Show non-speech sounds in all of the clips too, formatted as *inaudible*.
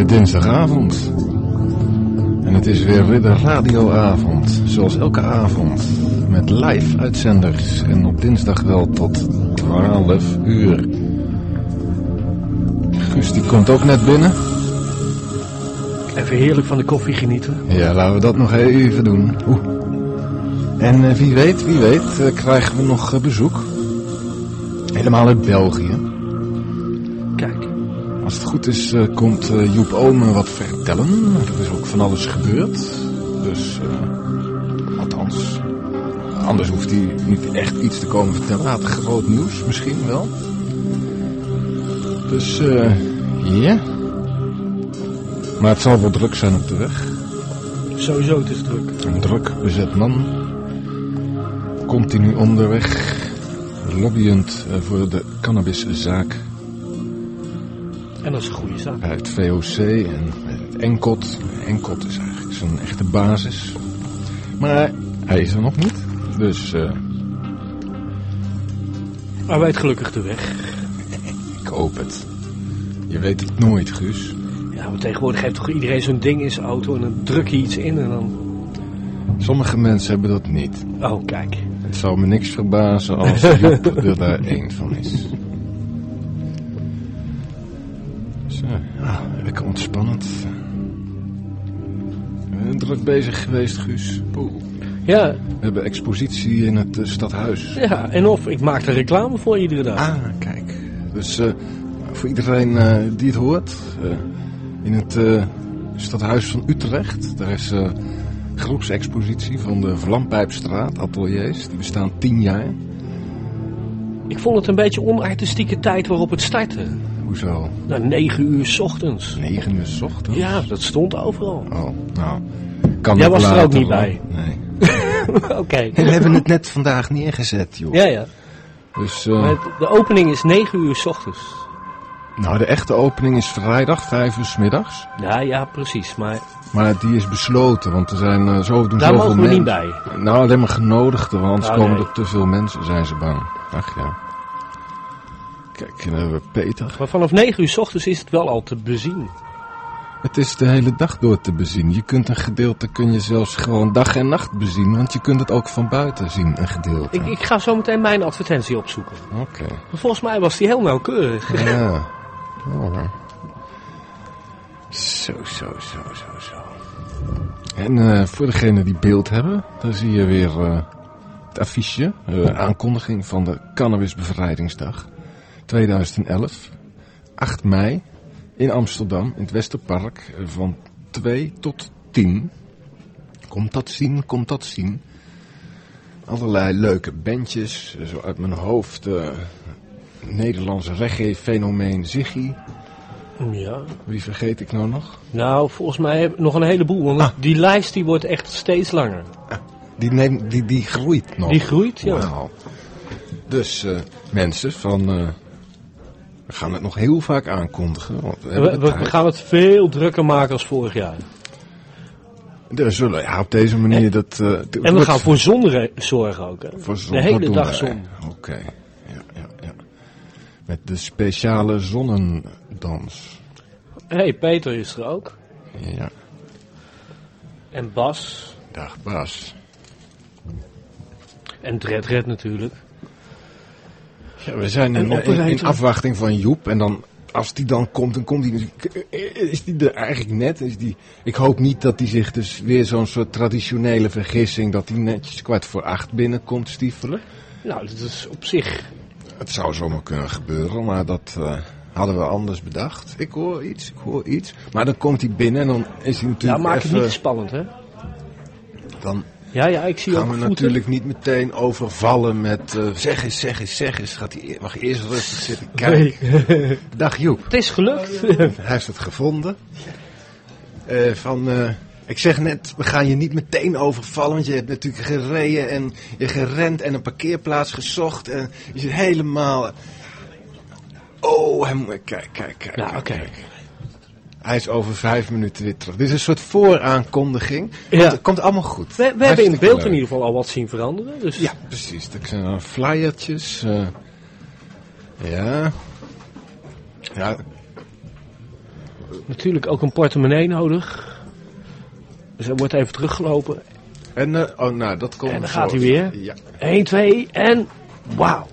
Weer dinsdagavond. En het is weer weer de radioavond. Zoals elke avond. Met live uitzenders. En op dinsdag wel tot 12 uur. Guus die komt ook net binnen. Even heerlijk van de koffie genieten. Ja, laten we dat nog even doen. Oeh. En eh, wie weet, wie weet, eh, krijgen we nog eh, bezoek. Helemaal uit België. Goed is, eh, komt eh, Joep Omen wat vertellen. Er is ook van alles gebeurd. Dus, eh, althans. Anders hoeft hij niet echt iets te komen vertellen. Had groot nieuws, misschien wel. Dus, eh, ja. Maar het zal wel druk zijn op de weg. sowieso het is druk. Een druk bezet man. Continu onderweg. Lobbyend voor de cannabiszaak En dat is een goede zaak. het VOC en het Enkot. Enkot is eigenlijk zijn echte basis. Maar hij is er nog niet. Dus eh, Maar weet gelukkig de weg. ik hoop het. Je weet het nooit, Guus. Ja, maar tegenwoordig heeft toch iedereen zo'n ding in zijn auto en dan druk je iets in en dan... Sommige mensen hebben dat niet. Oh, kijk. Het zou me niks verbazen als Joep *laughs* er daar één van is. Zo, ja, lekker ontspannend. Eh, Druk bezig geweest, Guus. Poeh. Ja, We hebben expositie in het eh, stadhuis. ja, en of ik maak er reclame voor iedere dag. Ah, kijk. Dus eh, voor iedereen die het hoort, in het stadhuis van Utrecht, daar is groepsexpositie van de Vlampijpstraat, ateliers. Die bestaan tien jaar. Ik vond het een beetje onartistieke tijd waarop het startte. Hoezo? Nou, negen uur 's ochtends. Negen uur 's ochtends? Ja, dat stond overal. Oh, nou. Kan Jij was er ook niet bij. Nee. *laughs* Oké. We hebben het net vandaag neergezet, joh. Ja, ja. Dus, eh, Maar de opening is negen uur 's ochtends. nou, de echte opening is vrijdag, vijf uur 's middags. Ja, ja, precies. Maar Maar die is besloten, want er zijn uh, zo, doen daar mogen we niet bij. Nou, alleen maar genodigden, want anders Oh, komen nee. er te veel mensen, zijn ze bang. Ach ja. Kijk, dan hebben we Peter. Maar vanaf 9 uur 's ochtends is het wel al te bezien. Het is de hele dag door te bezien. Je kunt een gedeelte kun je zelfs gewoon dag en nacht bezien, want je kunt het ook van buiten zien, een gedeelte. Ik, ik ga zo meteen mijn advertentie opzoeken. Oké. Volgens mij was die heel nauwkeurig. Ja. *laughs* Oh. Zo, zo, zo, zo, zo. En eh, voor degenen die beeld hebben, daar zie je weer eh, het affiche, eh, aankondiging van de Cannabisbevrijdingsdag 2011. 8 mei in Amsterdam, in het Westerpark, eh, van 2 tot 10. Komt dat zien, komt dat zien. Allerlei leuke bandjes, eh, zo uit mijn hoofd. eh, Nederlandse reggae-fenomeen Ziggy. Ja. Wie vergeet ik nou nog? Nou, volgens mij heb ik nog een heleboel. Want Ah. die lijst die wordt echt steeds langer. Die, neemt, die, die groeit nog. Die groeit, ja. Dus mensen van... we gaan het nog heel vaak aankondigen. Want we gaan het veel drukker maken als vorig jaar. Er zullen, ja, op deze manier dat... eh, En we wordt gaan voor zon zorgen ook. Hè? voor zon- de hele dag zon. Oké, ja, ja, ja. Met de speciale zonnendans. Hé, hey, Peter is er ook. Ja, En Bas. dag Bas. En Dred Red natuurlijk. Ja, we zijn in, in, operator. in afwachting van Joep. En dan, als die dan komt, dan komt hij... Is die er eigenlijk net? Is die, ik hoop niet dat hij zich dus weer zo'n soort traditionele vergissing... dat hij netjes kwart voor acht binnenkomt stiefelen. Nou, dat is op zich. Het zou zomaar kunnen gebeuren, maar dat eh, hadden we anders bedacht. Ik hoor iets, ik hoor iets. Maar dan komt hij binnen en dan is hij Ja, natuurlijk maak het even... niet te spannend, hè? Dan Ja, ja, ik zie gaan ook we voeten. natuurlijk niet meteen overvallen met... eh, zeg eens, zeg eens, zeg eens. Gaat hij, mag eerst rustig zitten *laughs* kijken. Dag Joep. Het is gelukt. *laughs* Hij heeft het gevonden. Eh, van, eh, ik zeg net, we gaan je niet meteen overvallen, want je hebt natuurlijk gereden en je gerend en een parkeerplaats gezocht en je zit helemaal... Oh, hij moet... Kijk, kijk, kijk. Nou, oké. kijk. Hij is over vijf minuten weer terug. Dit is een soort vooraankondiging. Ja. Het komt allemaal goed. We, we hebben in beeld leuk. in ieder geval al wat zien veranderen. Dus Ja, precies. Dat zijn dan flyertjes. eh, ja. Ja. Natuurlijk ook een portemonnee nodig. Dus hij wordt even teruggelopen. En, eh, oh, nou, dat komt En dan zo. gaat hij weer. Ja. 1, 2 en wauw.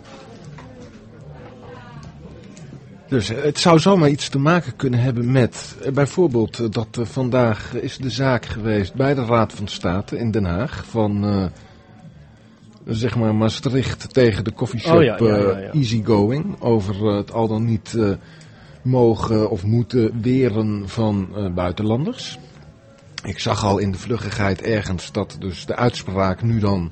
Dus eh, het zou zomaar iets te maken kunnen hebben met, eh, bijvoorbeeld, eh, dat vandaag is de zaak geweest bij de Raad van State in Den Haag van, zeg maar, Maastricht tegen de coffeeshop Oh ja, ja, ja, ja. Easygoing over het al dan niet mogen of moeten weren van buitenlanders. Ik zag al in de vluggigheid ergens dat dus de uitspraak nu dan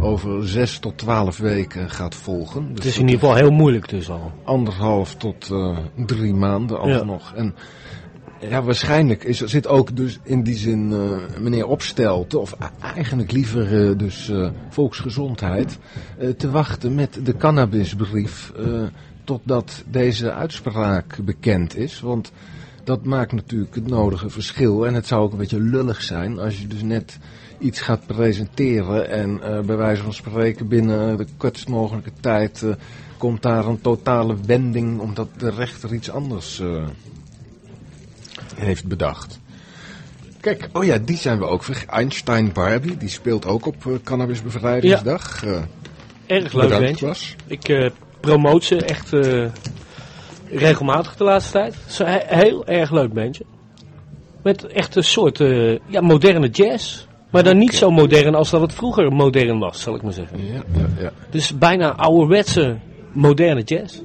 over zes tot twaalf weken gaat volgen. Het Dus is in ieder geval heel moeilijk dus al. anderhalf tot eh, drie maanden Ja. alsnog. En ja, waarschijnlijk is, zit ook dus in die zin eh, meneer Opstelte, of a- eigenlijk liever eh, dus volksgezondheid, te wachten met de cannabisbrief totdat deze uitspraak bekend is. Want dat maakt natuurlijk het nodige verschil. En het zou ook een beetje lullig zijn als je dus net iets gaat presenteren en eh, bij wijze van spreken binnen de kortst mogelijke tijd eh, komt daar een totale wending omdat de rechter iets anders eh, heeft bedacht. Kijk, oh ja, die zijn we ook vergeten. Einstein Barbie, die speelt ook op Cannabisbevrijdingsdag. Eh, Erg leuk. Bas. Ik promoot ze echt regelmatig de laatste tijd. Het is een he- heel erg leuk bandje. Met echt een soort eh, ja, moderne jazz. Maar dan niet zo modern als dat het vroeger modern was, zal ik maar zeggen. Ja, ja, ja. Dus bijna ouderwetse moderne jazz.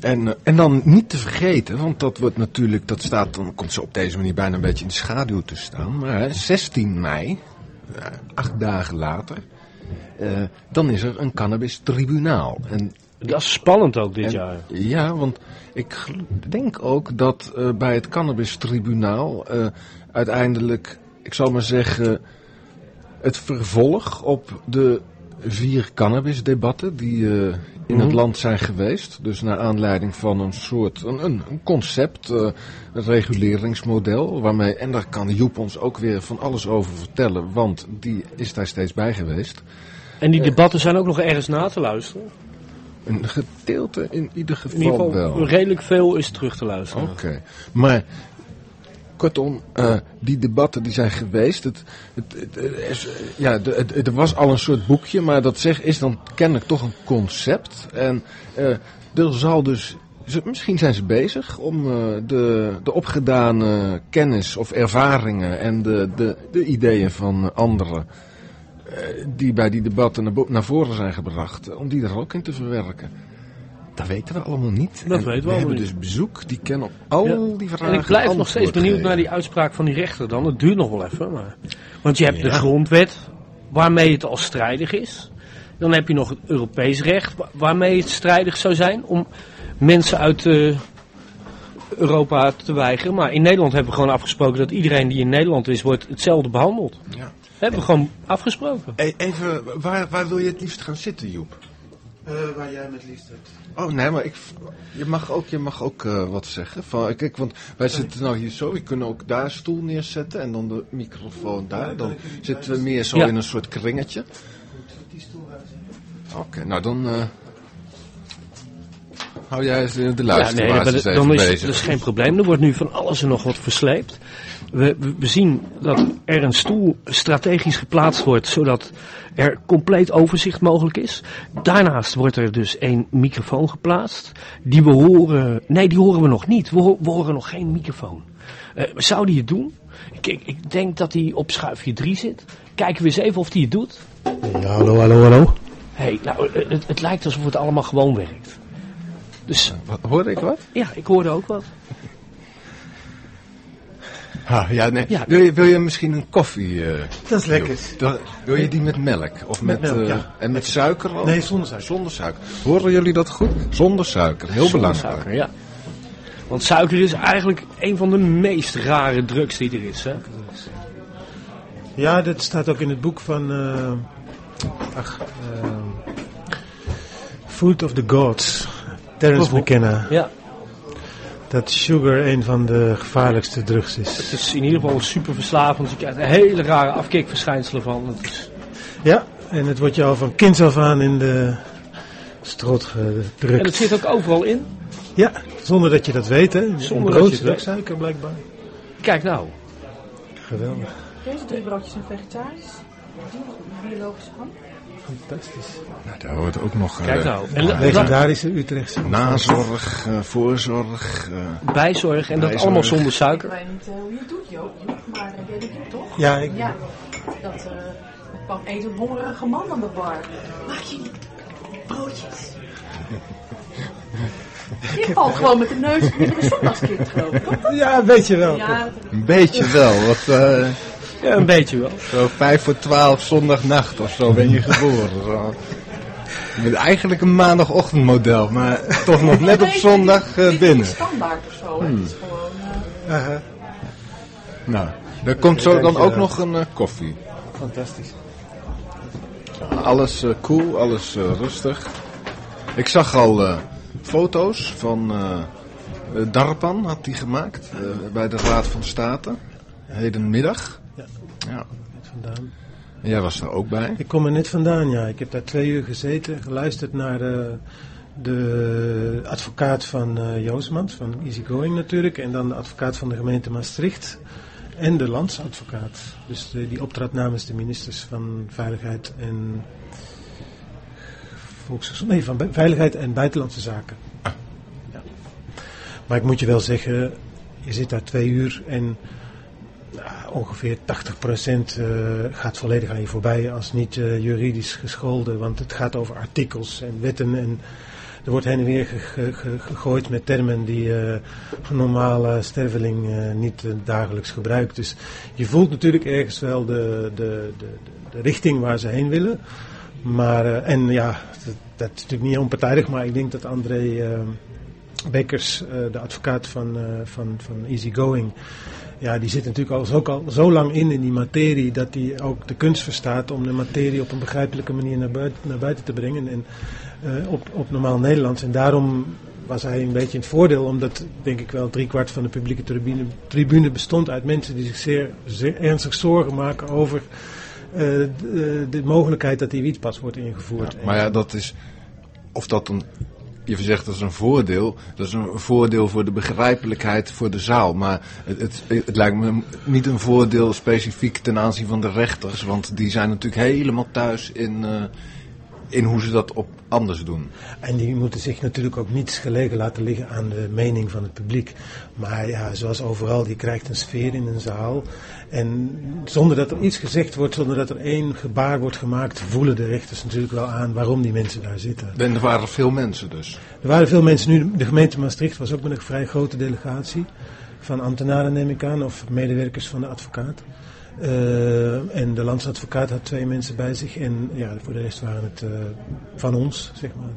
En, eh, en dan niet te vergeten, want dat wordt natuurlijk, dat staat, dan komt ze op deze manier bijna een beetje in de schaduw te staan. Maar hè, 16 mei, eh, acht dagen later, dan is er een cannabis tribunaal. En Dat is spannend ook dit En- jaar. Ja, want ik denk ook dat eh, bij het cannabistribunaal eh, uiteindelijk, ik zal maar zeggen, het vervolg op de vier cannabisdebatten die eh, in het Mhm. land zijn geweest. Dus naar aanleiding van een soort, een, een, concept, een reguleringsmodel. Waarmee, en daar kan Joep ons ook weer van alles over vertellen, want die is daar steeds bij geweest. En die debatten zijn ook nog ergens na te luisteren. Een gedeelte in ieder In ieder geval geval wel. redelijk veel is terug te luisteren. Oké, maar kortom, eh, die debatten die zijn geweest. Het, het, is, eh, ja, er was al een soort boekje, maar dat zeg, is dan kennelijk toch een concept. En eh, er zal dus, misschien zijn ze bezig om eh, de, de opgedane kennis of ervaringen en de, de, de ideeën van anderen. Eh, die bij die debatten naar, voren zijn gebracht, eh, om die er ook in te verwerken. Dat weten we allemaal niet. Dat En weten we hebben niet. dus bezoek, die kennen op al Ja. die vragen En ik blijf nog steeds benieuwd naar die uitspraak van die rechter dan. Het duurt nog wel even. Maar... Want je hebt de grondwet, waarmee het al strijdig is. Dan heb je nog het Europees recht, wa- waarmee het strijdig zou zijn om mensen uit eh, Europa te weigeren. Maar in Nederland hebben we gewoon afgesproken dat iedereen die in Nederland is, wordt hetzelfde behandeld. Ja. Hebben we gewoon afgesproken. Even, waar, waar wil je het liefst gaan zitten, Joep? Eh, waar jij met liefst hebt. Oh nee, maar ik, je mag ook, je mag ook eh, wat zeggen. Van, kijk, want wij zitten nou hier zo, we kunnen ook daar een stoel neerzetten en dan de microfoon daar. Dan zitten we meer zo Ja. in een soort kringetje. Die stoel uitzetten. Oké, nou dan eh, hou jij eens, de Ja, nee, luisteraars dat- even dan is bezig. dat is geen probleem. Er wordt nu van alles en nog wat versleept. We, we, zien dat er een stoel strategisch geplaatst wordt, zodat er compleet overzicht mogelijk is. Daarnaast wordt er dus een microfoon geplaatst. Die we horen. Nee, die horen we nog niet. We, ho- we horen nog geen microfoon. Eh, zou die het doen? Ik, ik, ik denk dat hij op schuifje 3 zit. Kijken we eens even of hij het doet. Ja, hallo, hallo, hallo. hey, nou, eh, het, het lijkt alsof het allemaal gewoon werkt. Dus Wat, hoorde ik wat? ja, ik hoorde ook wat. Ha, ja, nee. Ja. Wil, je, wil je misschien een koffie? eh, Dat is lekker. Wil je die met melk? Of met, Met melk, eh, ja. En met suiker ook? Nee, zonder suiker. Zonder suiker. Horen jullie dat goed? Zonder suiker. Heel Zonder belangrijk. Suiker, ja. Want suiker is eigenlijk een van de meest rare drugs die er is. Hè? Ja, dat staat ook in het boek van. eh, ach, Food of the Gods. Terence McKenna. Ja, Dat sugar een van de gevaarlijkste drugs is. het is in ieder geval super verslavend. Je krijgt hele rare afkikverschijnselen van. Het is, Ja, en het wordt je al van kinds af aan in de strot gedrukt. en het zit ook overal in. Ja, zonder dat je dat weet, hè. Zonder brood dat je zit het ook weet. suiker, blijkbaar. Kijk nou. Geweldig. Deze drie broodjes zijn vegetarisch. Die biologische ham. Fantastisch. Nou, daar hoort ook nog eh, Kijk nou. En la- Legendarische Utrechtse. nazorg, eh, voorzorg. eh, bijzorg en dat allemaal zonder Ik suiker. weet niet eh, hoe je het doet, Joop. Maar uh, jij doet het toch? Ja, ik, Ja, dat eh kwam eens een hongerige man aan de bar. Maak je broodjes? *laughs* Je valt gewoon met de neus in de zondagskind, geloof ik. toch? ja, weet je wel. Ja, Een beetje wel, want eh, Ja, een beetje wel. zo vijf voor twaalf zondagnacht of zo ben je geboren. Zo. Je bent eigenlijk een maandagochtendmodel, maar toch nog net op zondag eh, binnen. is standaard of zo. hè. Het is gewoon... eh, Nou, er komt zo dan ook nog een eh, koffie. fantastisch. Alles eh, cool, alles eh, rustig. Ik zag al eh, foto's van Darpan, had hij gemaakt, eh, bij de Raad van State. Hedenmiddag. Ja. Net vandaan. En jij was er ook bij. Ik kom er net vandaan, ja. Ik heb daar twee uur gezeten, geluisterd naar eh, de advocaat van eh Joosmans, van Easygoing natuurlijk, en dan de advocaat van de gemeente Maastricht en de landsadvocaat. Dus eh, die optrad namens de ministers van Veiligheid en Volksgezondheid, nee, van Veiligheid en Buitenlandse Zaken. Ja. Maar ik moet je wel zeggen, je zit daar twee uur en ongeveer 80% eh, gaat volledig aan je voorbij als niet eh, juridisch gescholden. Want het gaat over artikels en wetten en er wordt heen en weer ge- ge- ge- gegooid met termen die eh, een normale sterveling niet dagelijks gebruikt. Dus je voelt natuurlijk ergens wel de, de, de, de, richting waar ze heen willen. Maar, en ja, dat, is natuurlijk niet onpartijdig, maar ik denk dat André Bekkers, de advocaat van, van, van Easygoing, ja, die zit natuurlijk al, ook al zo lang in in die materie dat hij ook de kunst verstaat om de materie op een begrijpelijke manier naar buiten, naar buiten te brengen en eh, op, op normaal Nederlands. En daarom was hij een beetje in het voordeel, omdat denk ik wel driekwart van de publieke tribune, tribune bestond uit mensen die zich zeer, zeer ernstig zorgen maken over eh, de mogelijkheid dat die wietpas wordt ingevoerd. Maar ja, dat is. Of dat een. Je zegt dat is een voordeel. Dat is een voordeel voor de begrijpelijkheid voor de zaal. Maar het, het, lijkt me niet een voordeel specifiek ten aanzien van de rechters. Want die zijn natuurlijk helemaal thuis in, eh, in hoe ze dat op anders doen. En die moeten zich natuurlijk ook niets gelegen laten liggen aan de mening van het publiek. Maar ja, zoals overal, je krijgt een sfeer in een zaal. En zonder dat er iets gezegd wordt, zonder dat er één gebaar wordt gemaakt, voelen de rechters natuurlijk wel aan waarom die mensen daar zitten. En er waren veel mensen dus. Er waren veel mensen nu, de gemeente Maastricht was ook met een vrij grote delegatie. Van ambtenaren neem ik aan, of medewerkers van de advocaat. Eh, en de landsadvocaat had twee mensen bij zich. En ja, voor de rest waren het eh, van ons, zeg maar.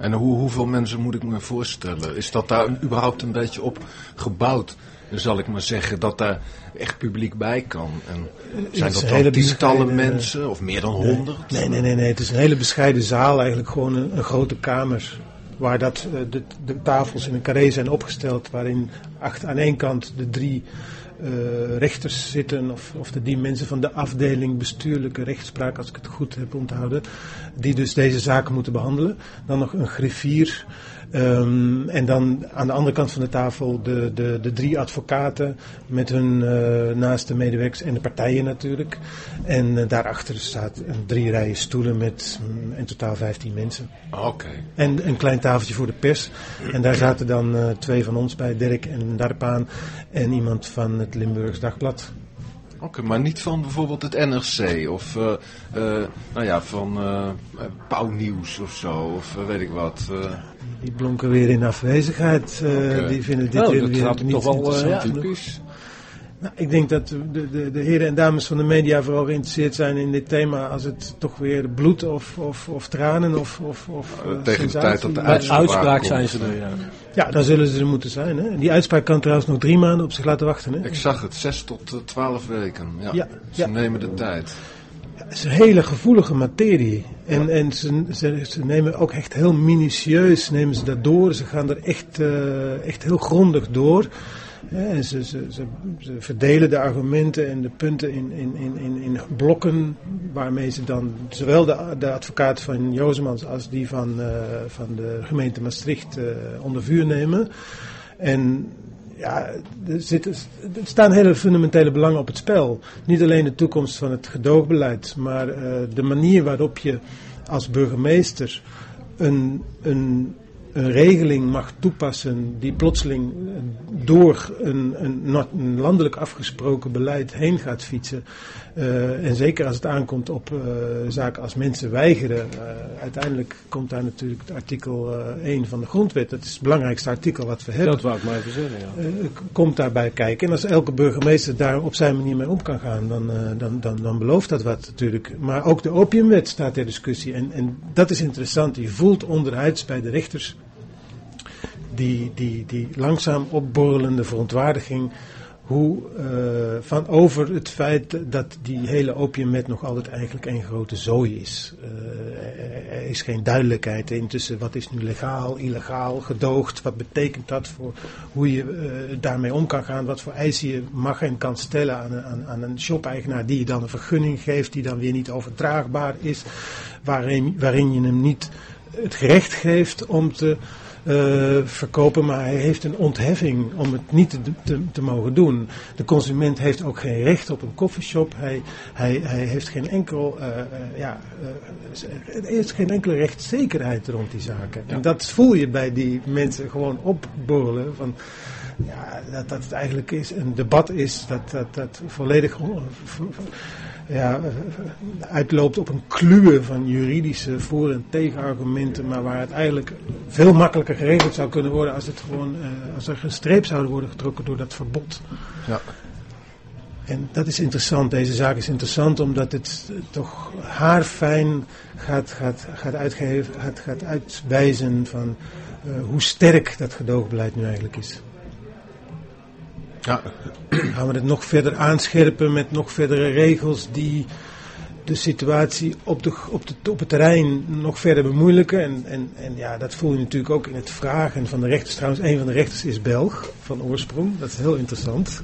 En hoe, hoeveel mensen moet ik me voorstellen? Is dat daar überhaupt een beetje op gebouwd? Zal ik maar zeggen dat daar echt publiek bij kan. En zijn is dat dan tientallen mensen of meer dan honderd? Nee, nee, nee, nee. Het is een hele bescheiden zaal, eigenlijk gewoon een, een grote kamer. Waar dat, eh, de, de tafels in een carré zijn opgesteld, waarin acht, aan één kant de drie eh, rechters zitten, of, of de drie mensen van de afdeling bestuurlijke rechtspraak, als ik het goed heb onthouden, die dus deze zaken moeten behandelen. Dan nog een griffier. Ehm, en dan aan de andere kant van de tafel de, de, de drie advocaten met hun eh, naaste medewerkers en de partijen natuurlijk. En eh, daarachter staat een drie rijen stoelen met mm, in totaal 15 mensen. Oké. En een klein tafeltje voor de pers. En daar zaten dan eh, twee van ons bij, Dirk en Darpaan. En iemand van het Limburgs Dagblad. Oké, maar niet van bijvoorbeeld het NRC of nou ja, van eh, Pauw Nieuws of zo, of weet ik wat. Die blonken weer in afwezigheid. eh. Die vinden dit Oh, weer, weer niet toch wel, eh, ja. Nou, ik denk dat de, de, de heren en dames van de media vooral geïnteresseerd zijn in dit thema als het toch weer bloed of, of, of tranen of, of, of Eh, tegen de tijd dat de uitspraak uitspraak komt. zijn ze er, ja. Ja, dan zullen ze er moeten zijn. Hè? En die uitspraak kan trouwens nog drie maanden op zich laten wachten. Hè? Ik zag het, zes tot twaalf weken. Ja, Ja, ze ja. nemen de tijd. Het is een hele gevoelige materie. En, en ze, ze, nemen ook echt heel minutieus nemen ze dat door. Ze gaan er echt, eh, echt heel grondig door. En ze, ze, ze, verdelen de argumenten en de punten in, in, in, in, in blokken waarmee ze dan zowel de, de advocaat van Jozemans als die van, eh, van de gemeente Maastricht eh, onder vuur nemen. En ja, er, er staan hele fundamentele belangen op het spel. Niet alleen de toekomst van het gedoogbeleid, maar eh, de manier waarop je als burgemeester een, een, een regeling mag toepassen die plotseling eh, door een, een landelijk afgesproken beleid heen gaat fietsen. Eh, en zeker als het aankomt op eh, zaken als mensen weigeren. eh, uiteindelijk komt daar natuurlijk het artikel eh 1 van de grondwet. Dat is het belangrijkste artikel wat we hebben Dat wou ik maar even zeggen, ja. komt daarbij kijken. En als elke burgemeester daar op zijn manier mee om kan gaan, dan, dan, dan, dan belooft dat wat natuurlijk. Maar ook de opiumwet staat ter discussie. En, en dat is interessant. Je voelt onderhuids bij de rechters die, die, die langzaam opborrelende verontwaardiging. Hoe eh, van over het feit dat die hele opiumwet nog altijd eigenlijk een grote zooi is. Eh, er- is geen duidelijkheid intussen wat is nu legaal, illegaal, gedoogd. Wat betekent dat voor hoe je eh, daarmee om kan gaan. Wat voor eisen je mag en kan stellen aan een, aan, aan een shop-eigenaar die je dan een vergunning geeft. Die dan weer niet overdraagbaar is. Waarin, waarin je hem niet het gerecht geeft om te eh, verkopen, maar hij heeft een ontheffing om het niet te, te, te mogen doen. De consument heeft ook geen recht op een koffieshop. Hij, hij, hij heeft geen enkel, eh, eh, ja, is geen enkele rechtszekerheid rond die zaken. En dat voel je bij die mensen gewoon opborrelen van. Ja, dat, dat het eigenlijk is, een debat is dat, dat, dat volledig ja, uitloopt op een kluwe van juridische voor- en tegenargumenten, maar waar het eigenlijk veel makkelijker geregeld zou kunnen worden als, het gewoon, eh, als er een streep zouden worden getrokken door dat verbod. Ja. En dat is interessant. Deze zaak is interessant omdat het toch haarfijn gaat, gaat, gaat, uitgeven, gaat, gaat uitwijzen van eh, hoe sterk dat gedoogbeleid nu eigenlijk is. Ja, Gaan we het nog verder aanscherpen met nog verdere regels die de situatie op, de, op, op het terrein nog verder bemoeilijken. En, en, en ja, dat voel je natuurlijk ook in het vragen van de rechters. Trouwens, een van de rechters is Belg van oorsprong. Dat is heel interessant.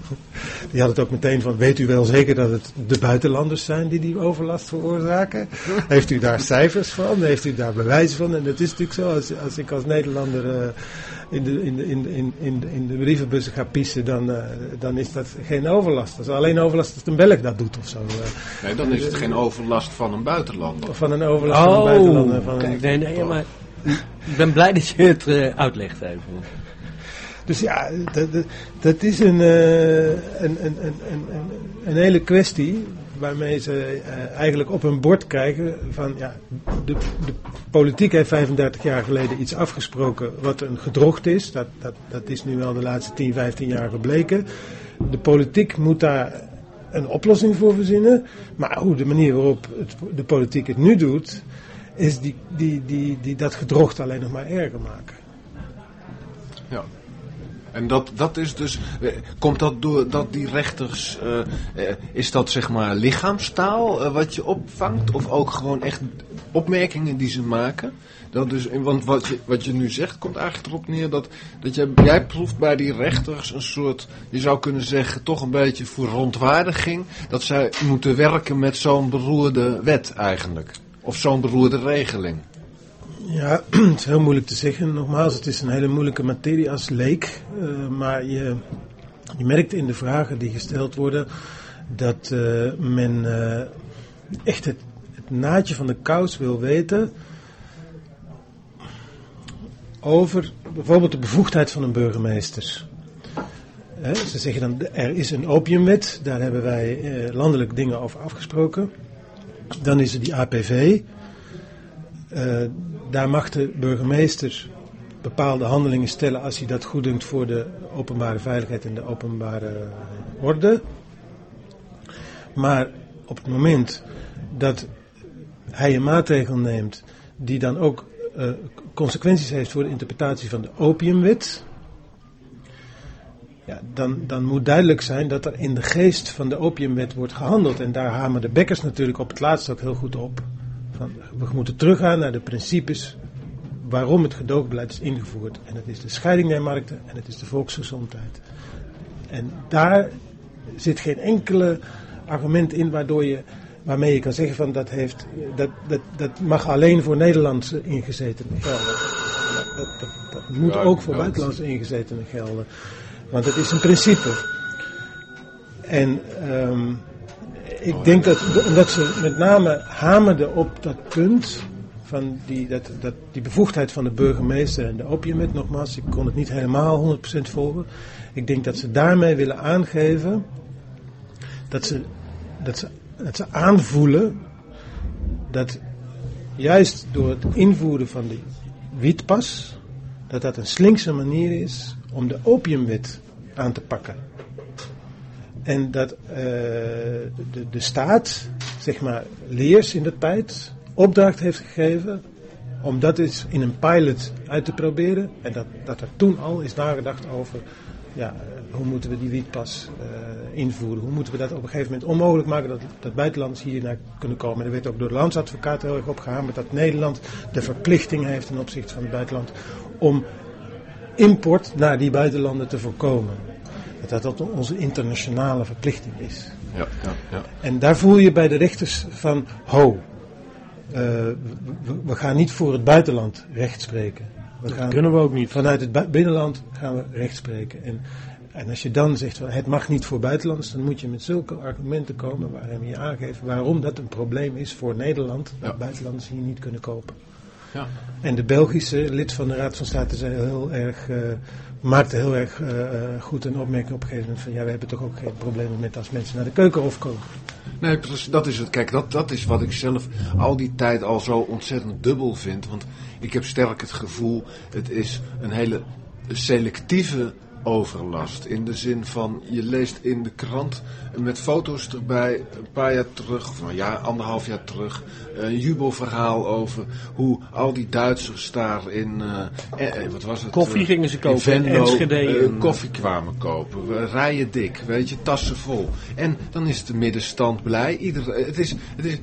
Die had het ook meteen van, weet u wel zeker dat het de buitenlanders zijn die die overlast veroorzaken? Heeft u daar cijfers van? Heeft u daar bewijs van? En dat is natuurlijk zo, als, als ik als Nederlander eh, in, de, in, de, in, de, in, in, de, in de brievenbussen ga pissen, dan, eh, dan is dat geen overlast. Dat is alleen overlast als een Belg dat doet of zo. eh. nee, dan is het geen overlast van een buitenlander. Of van een overlast van een buitenlander. Van een- Oh, nee, nee, maar ik ben blij dat je het eh, uitlegt even. Dus ja, dat, dat, dat is eh, een, een, een, een, een hele kwestie waarmee ze eh, eigenlijk op een bord kijken van ja, de, de politiek heeft 35 jaar geleden iets afgesproken wat een gedrocht is. Dat, dat, dat is nu wel de laatste 10, 15 jaar gebleken. De politiek moet daar een oplossing voor verzinnen. Maar hoe de manier waarop het, de politiek het nu doet, is die, die, die, die dat gedrocht alleen nog maar erger maken. En dat, dat is dus, eh, komt dat door dat die rechters, eh, eh, is dat zeg maar lichaamstaal wat je opvangt? Of ook gewoon echt opmerkingen die ze maken? Dat is, want wat je, wat je nu zegt komt eigenlijk erop neer dat, dat jij, jij proeft bij die rechters een soort, je zou kunnen zeggen, toch een beetje voor rondwaardiging. Dat zij moeten werken met zo'n beroerde wet eigenlijk. Of zo'n beroerde regeling. Ja, *clears throat* het is heel moeilijk te zeggen. Nogmaals, het is een hele moeilijke materie als leek. Eh, maar je, je merkt in de vragen die gesteld worden dat eh, men eh, echt het, het naadje van de kous wil weten over bijvoorbeeld de bevoegdheid van een burgemeester. Ze zeggen dan, er is een opiumwet, daar hebben wij landelijk dingen over afgesproken. Dan is er die APV. Daar mag de burgemeester bepaalde handelingen stellen als hij dat goeddunkt voor de openbare veiligheid en de openbare orde. Maar op het moment dat hij een maatregel neemt die dan ook eh, consequenties heeft voor de interpretatie van de opiumwet, ja, dan, dan moet duidelijk zijn dat er in de geest van de opiumwet wordt gehandeld. En daar hamen de Bekkers natuurlijk op het laatst ook heel goed op. Van, we moeten teruggaan naar de principes waarom het gedoogbeleid is ingevoerd. En het is de scheiding der markten en het is de volksgezondheid. En daar zit geen enkele argument in waardoor je, waarmee je kan zeggen van dat, heeft, dat, dat, dat mag alleen voor Nederlandse ingezetenen gelden. Dat, dat, dat, dat moet Ja, ook voor dat- buitenlandse ingezetenen gelden. Want het is een principe. En ehm, ik denk dat, omdat ze met name hamerden op dat punt van die, dat, dat, die bevoegdheid van de burgemeester en de opiumwet, nogmaals, ik kon het niet helemaal 100% volgen. Ik denk dat ze daarmee willen aangeven dat ze, dat ze, dat ze aanvoelen dat juist door het invoeren van de wietpas, dat dat een slinkse manier is om de opiumwet aan te pakken. En dat eh, de, de staat, zeg maar, Leers in de tijd, opdracht heeft gegeven om dat eens in een pilot uit te proberen. En dat, dat er toen al is nagedacht over, ja, eh, hoe moeten we die wietpas eh, invoeren? Hoe moeten we dat op een gegeven moment onmogelijk maken dat, dat buitenlanders hier naar kunnen komen? En er werd ook door de landsadvocaat heel erg op gehamerd dat Nederland de verplichting heeft ten opzichte van het buitenland om import naar die buitenlanden te voorkomen. Dat dat onze internationale verplichting is. Ja, ja, ja. En daar voel je bij de rechters van, ho, eh, we, we gaan niet voor het buitenland recht spreken. We gaan Kunnen we ook niet. vanuit het binnenland gaan we recht spreken. En, en als je dan zegt, van, het mag niet voor buitenlanders, dan moet je met zulke argumenten komen waarin je aangeeft waarom dat een probleem is voor Nederland, dat Ja. buitenlanders hier niet kunnen kopen. Ja. En de Belgische lid van de Raad van State zei heel erg, eh, maakte heel erg eh, eh, goed een opmerking op een gegeven moment van ja, we hebben toch ook geen problemen met als mensen naar de keukenhof komen. Nee, precies, dat is het. Kijk, dat, dat is wat ik zelf al die tijd al zo ontzettend dubbel vind. Want ik heb sterk het gevoel, het is een hele selectieve overlast. In de zin van, je leest in de krant met foto's erbij, een paar jaar terug, of nou ja, anderhalf jaar terug, een jubelverhaal over hoe al die Duitsers daar in, eh, eh, wat was het? Koffie Eh, gingen ze kopen in Venlo, Enschede eh, en- koffie kwamen kopen. We rijden dik, weet je, tassen vol. En dan is de middenstand blij. Ieder, het is, het is eh,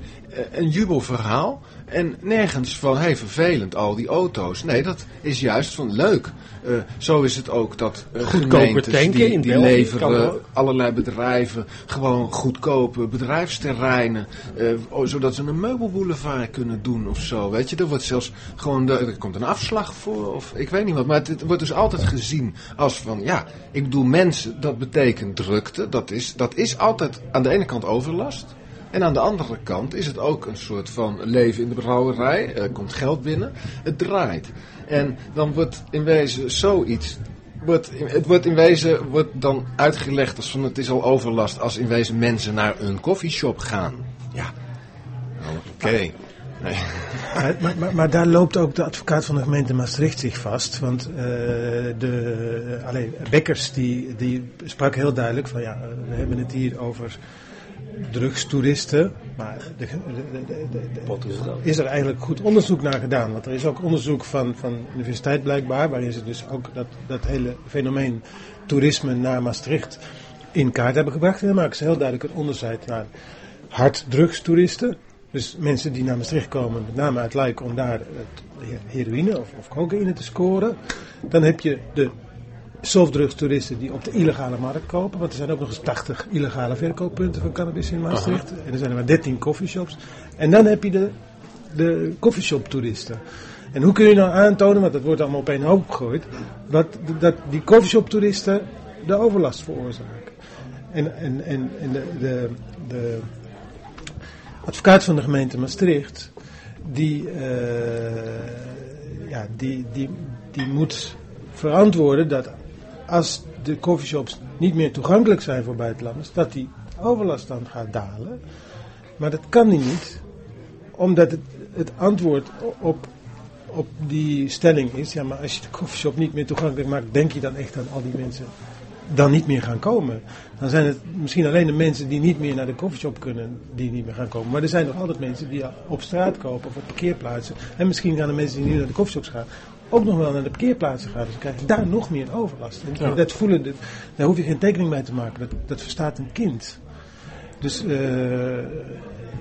een jubelverhaal. En nergens van, hey, vervelend, al die auto's. Nee, dat is juist van leuk. Eh, zo is het ook dat uh, Goedkoper gemeentes tanken die, in die België leveren allerlei bedrijven gewoon goedkope bedrijfsterreinen. eh, oh, zodat ze een meubelboulevard kunnen doen of zo. Weet je, er wordt zelfs gewoon, de- er komt een afslag voor of ik weet niet wat. Maar het, het wordt dus altijd gezien als van, ja, ik bedoel mensen, dat betekent drukte. Dat is, dat is altijd aan de ene kant overlast. En aan de andere kant is het ook een soort van leven in de brouwerij. Er komt geld binnen. Het draait. En dan wordt in wezen zoiets. Wordt, het wordt in wezen wordt dan uitgelegd als van het is al overlast als in wezen mensen naar een koffieshop gaan. Ja. Oké. Nee. *laughs* Maar, maar, maar, maar daar loopt ook de advocaat van de gemeente Maastricht zich vast. Want eh, de, allee, Bekkers die, die sprak heel duidelijk van ja, we hebben het hier over drugstoeristen. Maar de, de, is er eigenlijk goed onderzoek naar gedaan. Want er is ook onderzoek van, van de universiteit blijkbaar. Waarin ze dus ook dat, dat hele fenomeen toerisme naar Maastricht in kaart hebben gebracht. En dan maken ze heel duidelijk een onderscheid naar harddrugstoeristen. Dus mensen die naar Maastricht komen, met name uit Luik, om daar het heroïne of, of cocaïne te scoren. Dan heb je de softdrugstoeristen die op de illegale markt kopen. Want er zijn ook nog eens 80 illegale verkooppunten van cannabis in Maastricht. En er zijn er maar 13 coffeeshops. En dan heb je de, de coffeeshop toeristen. En hoe kun je nou aantonen, want dat wordt allemaal op één hoop gegooid, dat, dat die coffeeshop toeristen de overlast veroorzaken. En, en, en, en de, de, de advocaat van de gemeente Maastricht, die, eh, ja, die, die, die moet verantwoorden dat als de coffeeshops niet meer toegankelijk zijn voor buitenlanders, dat die overlast dan gaat dalen. Maar dat kan niet, omdat het, het antwoord op, op die stelling is, ja maar als je de coffeeshop niet meer toegankelijk maakt, denk je dan echt dat al die mensen dan niet meer gaan komen. Dan zijn het misschien alleen de mensen die niet meer naar de coffeeshop kunnen, die niet meer gaan komen. Maar er zijn nog altijd mensen die op straat kopen of op parkeerplaatsen. En misschien gaan de mensen die nu naar de coffeeshops gaan, ook nog wel naar de parkeerplaatsen gaan. Dus dan krijg je daar nog meer overlast. En Ja. dat voelen, dat- daar hoef je geen tekening bij te maken. Dat, dat verstaat een kind. Dus eh,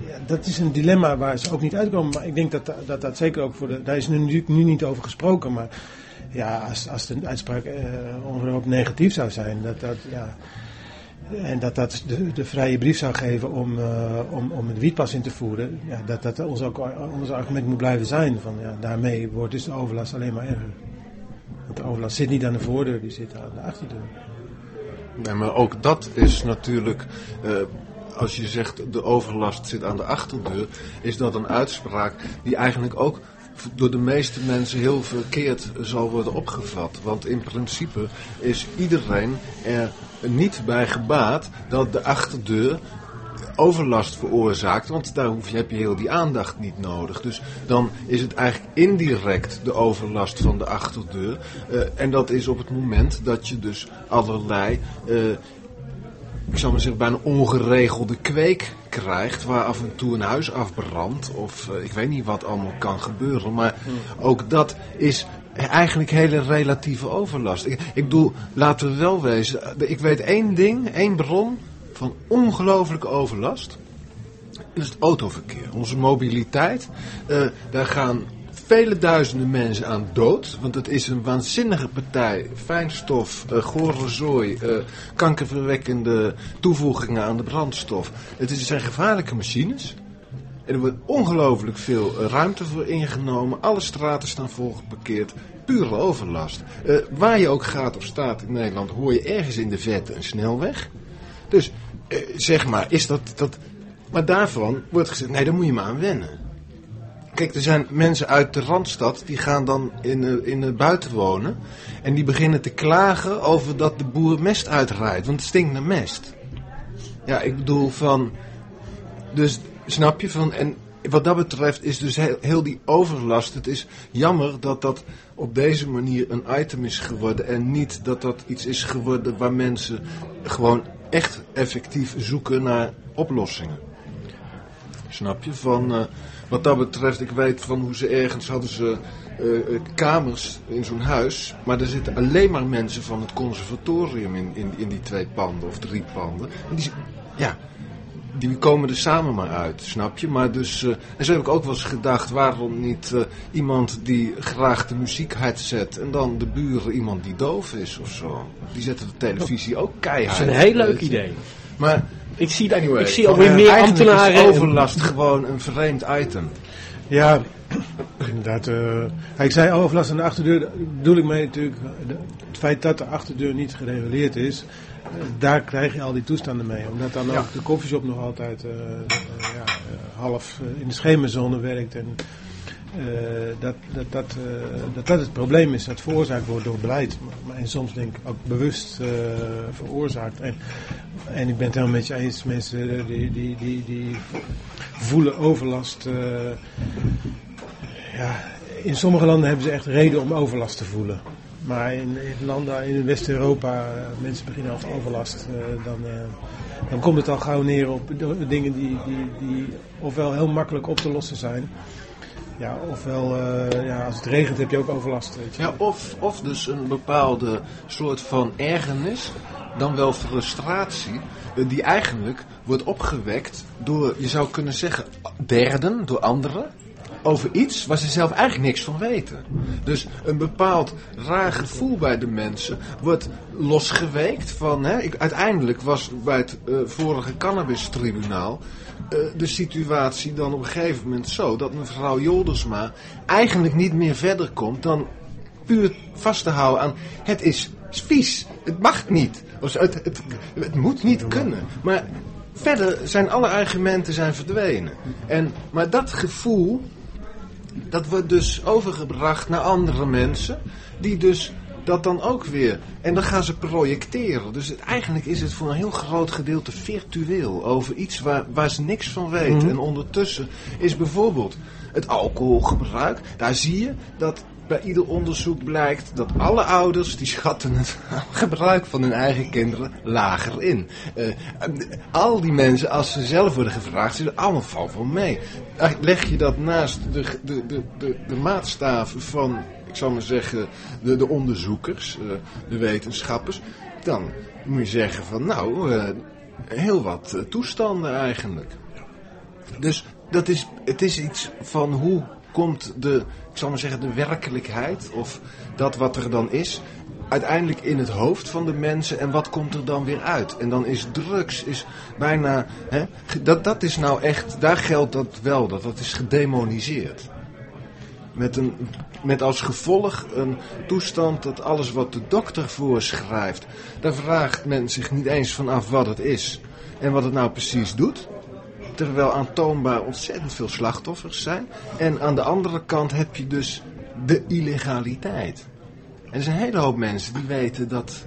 ja, dat is een dilemma waar ze ook niet uitkomen. Maar ik denk dat dat, dat zeker ook voor de. Daar is nu, nu niet over gesproken, maar ja, als, als de uitspraak uh, ongeveer negatief zou zijn, dat dat, ja, en dat dat de, de vrije brief zou geven om, uh, om, om het wietpas in te voeren, ja, dat dat ons, ook, ons argument moet blijven zijn. Van, ja, daarmee wordt dus de overlast alleen maar erger. Want de overlast zit niet aan de voordeur, die zit aan de achterdeur. Nee, maar ook dat is natuurlijk, uh, als je zegt de overlast zit aan de achterdeur, is dat een uitspraak die eigenlijk ook door de meeste mensen heel verkeerd zal worden opgevat. Want in principe is iedereen er niet bij gebaat dat de achterdeur overlast veroorzaakt, want daar hoef je, heb je heel die aandacht niet nodig. Dus dan is het eigenlijk indirect de overlast van de achterdeur. Uh, en dat is op het moment dat je dus allerlei, uh, ik zou maar zeggen, bijna ongeregelde kweek krijgt, waar af en toe een huis afbrandt, of uh, ik weet niet wat allemaal kan gebeuren. Maar ook dat is eigenlijk hele relatieve overlast. Ik, ik bedoel, laten we wel wezen, ik weet één ding, één bron van ongelooflijke overlast. is het autoverkeer. Onze mobiliteit, uh, daar gaan vele duizenden mensen aan dood. Want het is een waanzinnige partij. Fijnstof, uh, gore zooi, uh, kankerverwekkende toevoegingen aan de brandstof. Het zijn gevaarlijke machines. En er wordt ongelooflijk veel ruimte voor ingenomen. Alle straten staan volgeparkeerd. Pure overlast. Waar je ook gaat of staat in Nederland, hoor je ergens in de vette een snelweg. Dus zeg maar, is dat, dat. Maar daarvan wordt gezegd: nee, daar moet je maar aan wennen. Kijk, er zijn mensen uit de randstad die gaan dan in, in het buiten wonen. En die beginnen te klagen over dat de boer mest uitrijdt. Want het stinkt naar mest. Ja, ik bedoel van. Dus snap je van. En wat dat betreft is dus heel, heel, die overlast. Het is jammer dat dat op deze manier een item is geworden. En niet dat dat iets is geworden waar mensen gewoon echt effectief zoeken naar oplossingen. Snap je? Van, uh, wat dat betreft, ik weet van hoe ze ergens hadden ze uh, kamers in zo'n huis. Maar er zitten alleen maar mensen van het conservatorium in, in, in die twee panden of drie panden. En die, ja, die komen er samen maar uit, snap je? Maar dus, uh, en zo heb ik ook wel eens gedacht, waarom niet uh, iemand die graag de muziek zet en dan de buren iemand die doof is of zo. Die zetten de televisie ook keihard. Dat is een heel leuk idee. Maar ik zie, anyway, ik zie alweer uh, meer ambtenaren. Is overlast gewoon een vreemd item. Ja, inderdaad. Uh, ik zei overlast aan de achterdeur. bedoel ik mee natuurlijk het feit dat de achterdeur niet gereguleerd is daar krijg je al die toestanden mee. Omdat dan ja. ook de koffieshop nog altijd uh, uh, ja, uh, half in de schemerzone werkt. En dat, dat, dat, dat dat het probleem is dat veroorzaakt wordt door beleid. Maar, en soms denk ik ook bewust veroorzaakt. En, en ik ben het helemaal met je eens. Mensen die, die, die, die voelen overlast. ja, in sommige landen hebben ze echt reden om overlast te voelen. Maar in, in landen in West-Europa, mensen beginnen over overlast, uh, dan, dan komt het al gauw neer op dingen die, die, die ofwel heel makkelijk op te lossen zijn. Ja, ofwel, uh, ja, als het regent heb je ook overlast. Weet je. Ja, of, of dus een bepaalde soort van ergernis, dan wel frustratie, die eigenlijk wordt opgewekt door, je zou kunnen zeggen, derden, door anderen over iets waar ze zelf eigenlijk niks van weten. Dus een bepaald raar gevoel bij de mensen wordt losgeweekt van. Hè, ik, uiteindelijk was bij het uh, vorige cannabistribunaal de situatie dan op een gegeven moment zo dat mevrouw Joldersma eigenlijk niet meer verder komt dan puur vast te houden aan het is vies, het mag niet, het, het, het, het moet niet kunnen. Maar verder zijn alle argumenten zijn verdwenen. En, maar dat gevoel dat wordt dus overgebracht naar andere mensen, die dus dat dan ook weer. En dan gaan ze projecteren. Dus het, eigenlijk is het voor een heel groot gedeelte virtueel. Over iets waar, waar ze niks van weten. Mhm. En ondertussen is bijvoorbeeld het alcoholgebruik. Daar zie je dat bij ieder onderzoek blijkt dat alle ouders die schatten het *laughs* gebruik van hun eigen kinderen lager in. Uh, al die mensen, als ze zelf worden gevraagd, zitten allemaal van mee. Leg je dat naast de, de, de, de, de maatstaven van, ik zal maar zeggen, de, de onderzoekers, uh, de wetenschappers, dan moet je zeggen van nou, uh, heel wat toestanden eigenlijk. Dus dat is, het is iets van hoe komt de, ik zal maar zeggen, de werkelijkheid of dat wat er dan is, uiteindelijk in het hoofd van de mensen en wat komt er dan weer uit? En dan is drugs is bijna, hè, dat, dat is nou echt, daar geldt dat wel, dat, dat is gedemoniseerd. Met, een, met als gevolg een toestand dat alles wat de dokter voorschrijft, daar vraagt men zich niet eens van af wat het is en wat het nou precies doet. Terwijl aantoonbaar ontzettend veel slachtoffers zijn. En aan de andere kant heb je dus de illegaliteit. En er zijn een hele hoop mensen die weten dat.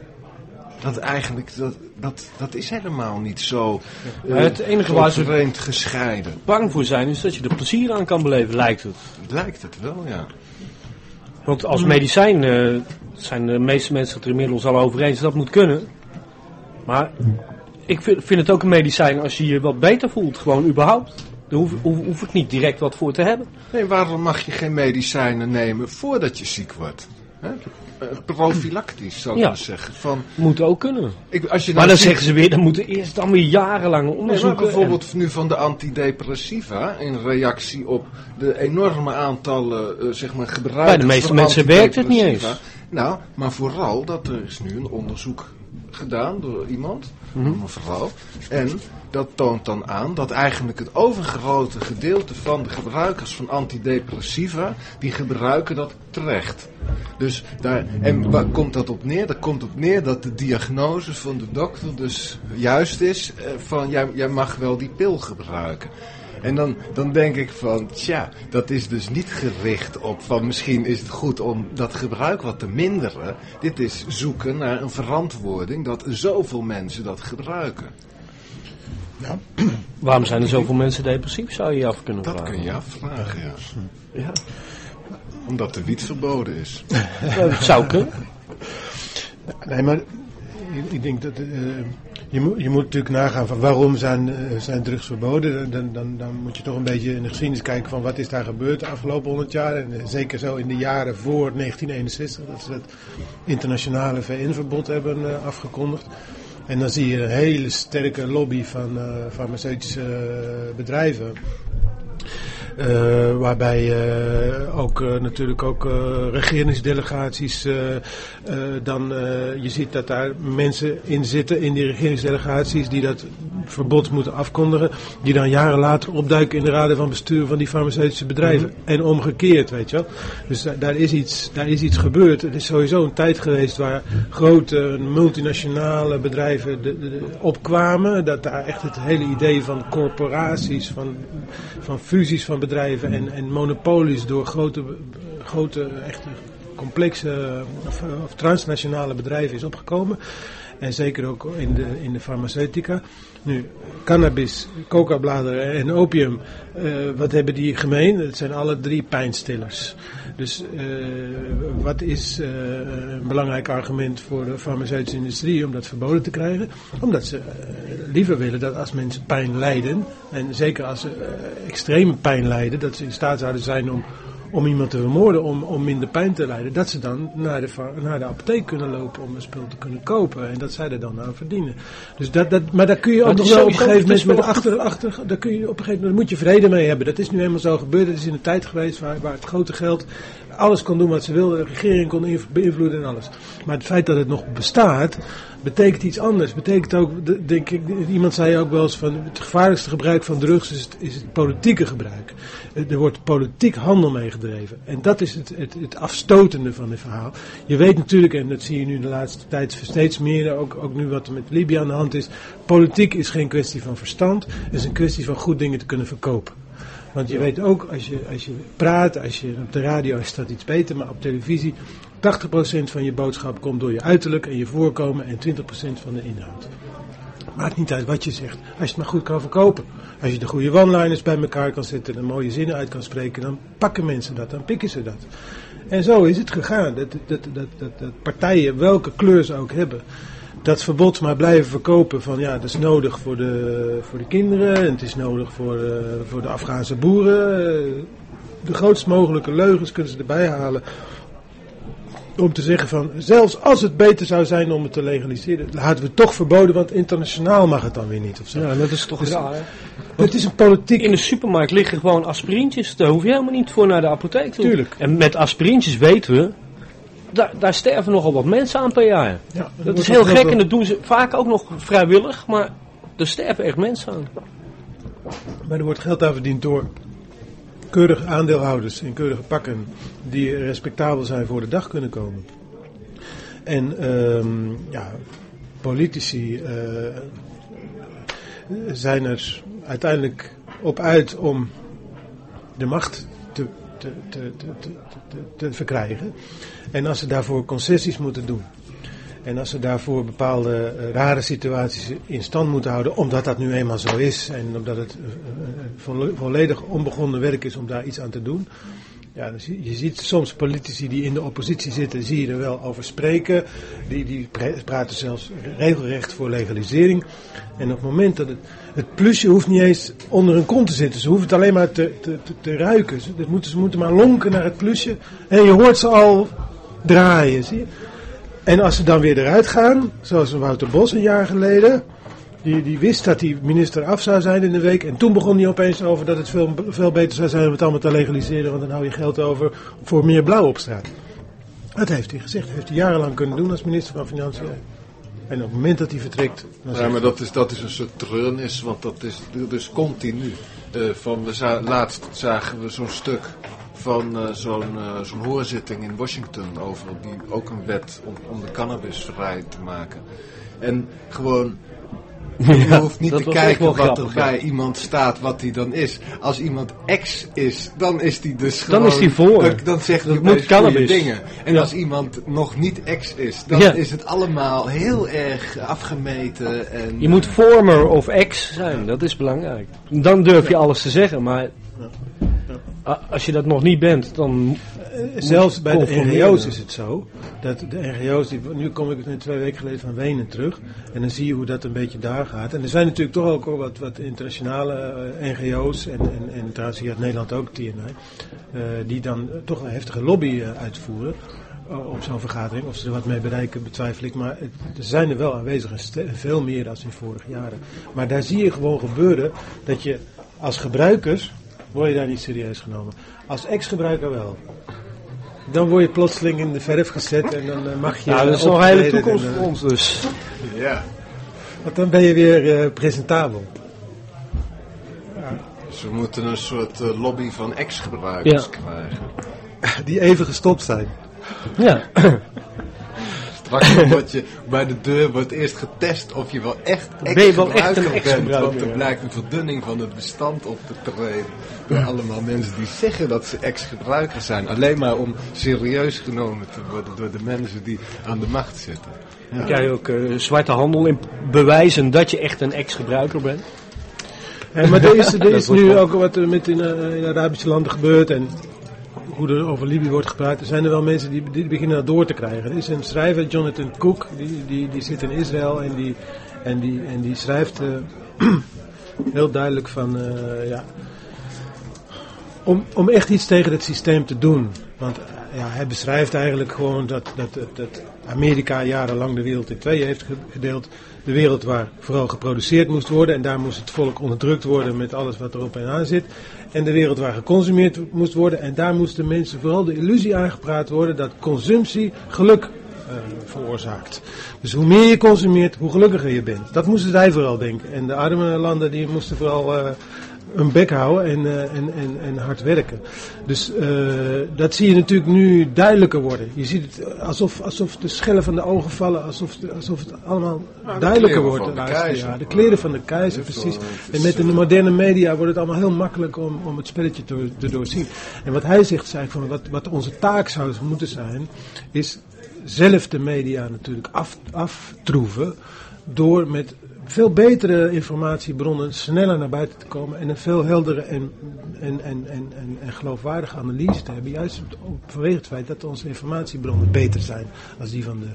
Dat eigenlijk, dat, dat, dat is helemaal niet zo. Het enige zo waar ze- vreemd gescheiden. Bang voor zijn is dat je er plezier aan kan beleven, lijkt het. Lijkt het wel, ja. Want als medicijn eh, zijn de meeste mensen het er inmiddels al over eens dat moet kunnen. Maar ik vind, vind het ook een medicijn als je je wat beter voelt, gewoon überhaupt. Daar hoef, hoef, hoef ik niet direct wat voor te hebben. Nee, waarom mag je geen medicijnen nemen voordat je ziek wordt? Hè? Eh, Profilactisch, zou ik Ja. zeggen. Van, Moet ook kunnen. ik, als je Maar nou dan zeggen ze weer, dan moeten eerst dan weer jarenlange Nee, maar onderzoeken. bijvoorbeeld nu van de antidepressiva in reactie op de enorme aantallen eh, zeg maar gebruikers Bij de meeste mensen werkt het niet eens. Nou, maar vooral dat er is nu een onderzoek gedaan door iemand, Mhm. een vrouw, en dat toont dan aan dat eigenlijk het overgrote gedeelte van de gebruikers van antidepressiva, die gebruiken dat terecht. Dus daar, en waar komt dat op neer? Dat komt op neer dat de diagnose van de dokter dus juist is eh, van jij, jij mag wel die pil gebruiken. En dan, dan denk ik van, tja, dat is dus niet gericht op van misschien is het goed om dat gebruik wat te minderen. Dit is zoeken naar een verantwoording dat zoveel mensen dat gebruiken. *clears throat* Waarom zijn er zoveel mensen depressief, zou je je af kunnen Dat vragen. kun je afvragen, ja. Ja. Omdat de wiet verboden is. *laughs* Dat zou kunnen. Nee, maar ik, ik denk dat eh, je, moet, je moet natuurlijk nagaan van waarom zijn, eh, zijn drugs verboden. Dan, dan, dan moet je toch een beetje in de geschiedenis kijken van wat is daar gebeurd de afgelopen 100 jaar. En eh, zeker zo in de jaren voor 1961, dat ze het internationale VN-verbod hebben eh, afgekondigd. En dan zie je een hele sterke lobby van eh, farmaceutische bedrijven. Eh, waarbij eh, ook eh, natuurlijk ook regeringsdelegaties dan je ziet dat daar mensen in zitten in die regeringsdelegaties die dat verbod moeten afkondigen, die dan jaren later opduiken in de raden van bestuur van die farmaceutische bedrijven en omgekeerd, weet je wel. Dus da- daar is iets, daar is iets gebeurd. Het is sowieso een tijd geweest waar grote multinationale bedrijven de, de- de- opkwamen, dat daar echt het hele idee van corporaties, van, van fusies van bedrijven en, en monopolies door grote, grote echt complexe of, of transnationale bedrijven is opgekomen. En zeker ook in de, in de farmaceutica. Nu, cannabis, coca-bladeren en opium, eh, wat hebben die gemeen? Het zijn alle drie pijnstillers. Dus eh, wat is eh, een belangrijk argument voor de farmaceutische industrie om dat verboden te krijgen? Omdat ze liever willen dat als mensen pijn lijden, en zeker als ze extreme pijn lijden, dat ze in staat zouden zijn om om iemand te vermoorden, om, om minder pijn te lijden, dat ze dan naar de, naar de apotheek kunnen lopen om een spul te kunnen kopen. En dat zij er dan aan verdienen. Dus dat, dat, maar daar kun je ook nog wel op een gegeven moment met achter, achter, daar kun je op een gegeven moment daar moet je vrede mee hebben. Dat is nu eenmaal zo gebeurd. Het is in een tijd geweest waar, waar het grote geld alles kon doen wat ze wilde, de regering kon beïnvloeden en alles. Maar het feit dat het nog bestaat, betekent iets anders. Betekent ook, de- denk ik, iemand zei ook wel eens van het gevaarlijkste gebruik van drugs is het, is het politieke gebruik. Eh, Er wordt politiek handel mee gedreven. En dat is het, het, het afstotende van dit verhaal. Je weet natuurlijk, en dat zie je nu de laatste tijd steeds meer, ook, ook nu wat er met Libië aan de hand is. Politiek is geen kwestie van verstand, het is een kwestie van goed dingen te kunnen verkopen. Want je weet ook, als je, als je praat, als je op de radio dat iets beter, maar op televisie, 80% van je boodschap komt door je uiterlijk en je voorkomen en 20% van de inhoud. Maakt niet uit wat je zegt, als je het maar goed kan verkopen. Als je de goede one-liners bij elkaar kan zetten en mooie zinnen uit kan spreken, dan pakken mensen dat, dan pikken ze dat. En zo is het gegaan. Dat, dat, dat, dat partijen, welke kleur ze ook hebben, dat verbod maar blijven verkopen van ja, dat is nodig voor de, voor de kinderen en het is nodig voor, eh, voor de Afghaanse boeren. Eh, De grootst mogelijke leugens kunnen ze erbij halen om te zeggen van, zelfs als het beter zou zijn om het te legaliseren, laten we het toch verboden, want internationaal mag het dan weer niet of zo. Ja, dat is toch Dus- raar. Het is een politiek. In de supermarkt liggen gewoon aspirintjes. Daar hoef je helemaal niet voor naar de apotheek toe. Tuurlijk. En met aspirintjes weten we, daar, daar sterven nogal wat mensen aan per jaar. Ja, Dat is heel gek en dat doen ze vaak ook nog vrijwillig, maar er sterven echt mensen aan. Maar er wordt geld aan verdiend door keurige aandeelhouders in keurige pakken die respectabel zijn voor de dag kunnen komen. En ehm, ja, politici eh, zijn er uiteindelijk op uit om de macht te, te, te, te, verkrijgen. En als ze daarvoor concessies moeten doen. En als ze daarvoor bepaalde eh, rare situaties in stand moeten houden, omdat dat nu eenmaal zo is en omdat het eh, eh, volle- volledig onbegonnen werk is om daar iets aan te doen. Ja, je, ziet soms politici die in de oppositie zitten, zie je er wel over spreken. Die, die praten zelfs regelrecht voor legalisering. En op het moment dat het, het plusje hoeft niet eens onder hun kont te zitten. Ze hoeven het alleen maar te, te, te, ruiken. Ze, dat moeten, ze moeten maar lonken naar het plusje. En je hoort ze al draaien, zie je. En als ze dan weer eruit gaan, zoals Wouter Bos een jaar geleden, die, die wist dat hij minister af zou zijn in de week. En toen begon hij opeens over dat het veel, veel beter zou zijn om het allemaal te legaliseren, want dan hou je geld over voor meer blauw op straat. Dat heeft hij gezegd, dat heeft hij jarenlang kunnen doen als minister van Financiën. En op het moment dat hij vertrekt, dan Ja, maar dat is, dat is een soort treurnis, want dat is dus continu. Eh, van, we za- laatst zagen we zo'n stuk van zo'n eh, zo'n hoorzitting in Washington over die, ook een wet om, om de cannabis vrij te maken. En gewoon, je hoeft niet te kijken wat er bij iemand staat, wat hij dan is. Als iemand ex is, dan is die dus Dan gewoon... is die voor. Dan, dan zegt Dat hij moet cannabis. dingen. En Ja. als iemand nog niet ex is, dan Ja. is het allemaal heel erg afgemeten. En, Je moet former of ex zijn, dat is belangrijk. Dan durf je alles te zeggen, maar als je dat nog niet bent, dan... Eh, Zelfs bij de. NGO's is het zo. Dat de NGO's, die, nu kom ik twee weken geleden van Wenen terug. En dan zie je hoe dat een beetje daar gaat. En er zijn natuurlijk toch ook wat, wat internationale eh, NGO's. En, en, en trouwens hier uit Nederland ook, TNI. eh, die dan toch een heftige lobby eh, uitvoeren. op zo'n vergadering. Of ze er wat mee bereiken, betwijfel ik. Maar er zijn er wel aanwezig. Veel meer dan in vorige jaren. Maar daar zie je gewoon gebeuren dat je als gebruikers. word je daar niet serieus genomen. Als ex-gebruiker wel. Dan word je plotseling in de verf gezet en dan eh, mag je. Ja, dat is nog een hele toekomst en, eh, voor ons dus. Ja. Want dan ben je weer eh, presentabel. Ze moeten een soort eh, lobby van ex-gebruikers Ja. krijgen. Die even gestopt zijn. Ja. *clears throat* Straks *laughs* word je bij de deur wordt eerst getest of je wel echt wel ex-gebruiker een bent. Want er ja. blijkt een verdunning van het bestand op te treden. Door allemaal mensen die zeggen dat ze ex-gebruiker zijn. Alleen maar om serieus genomen te worden door de mensen die aan de macht zitten. Dan krijg je ook eh, zwarte handel in bewijzen dat je echt een ex-gebruiker bent. Eh, maar er is, er is wordt nu ook wat er met in, eh, in Arabische landen gebeurt en hoe er over Libië wordt gepraat. Er zijn er wel mensen die, die beginnen dat door te krijgen. Er is een schrijver, Jonathan Cook, die, die, die zit in Israël en die, en die, en die schrijft eh, *clears throat* heel duidelijk van eh, ja, om, om echt iets tegen het systeem te doen. Want eh, ja, hij beschrijft eigenlijk gewoon dat, dat, dat, Amerika jarenlang de wereld in tweeën heeft ge- gedeeld. De wereld waar vooral geproduceerd moest worden en daar moest het volk onderdrukt worden met alles wat erop en aan zit. En de wereld waar geconsumeerd moest worden en daar moesten mensen vooral de illusie aangepraat worden dat consumptie geluk eh, veroorzaakt. Dus hoe meer je consumeert, hoe gelukkiger je bent. Dat moesten zij vooral denken. En de arme landen die moesten vooral eh hun bek houden en, eh, en, en, en hard werken. Dus eh, dat zie je natuurlijk nu duidelijker worden. Je ziet het alsof, alsof de schellen van de ogen vallen, alsof, alsof het allemaal de duidelijker wordt. de keizer. jaren. De kleren van de keizer, precies. En met de eh, moderne media wordt het allemaal heel makkelijk om, om het spelletje te, te doorzien. En wat hij zegt, eigenlijk van wat, wat onze taak zou moeten zijn, is zelf de media natuurlijk af, aftroeven door met veel betere informatiebronnen sneller naar buiten te komen en een veel heldere en, en, en, en, en, geloofwaardige analyse te hebben. Juist vanwege het feit dat onze informatiebronnen beter zijn als die van de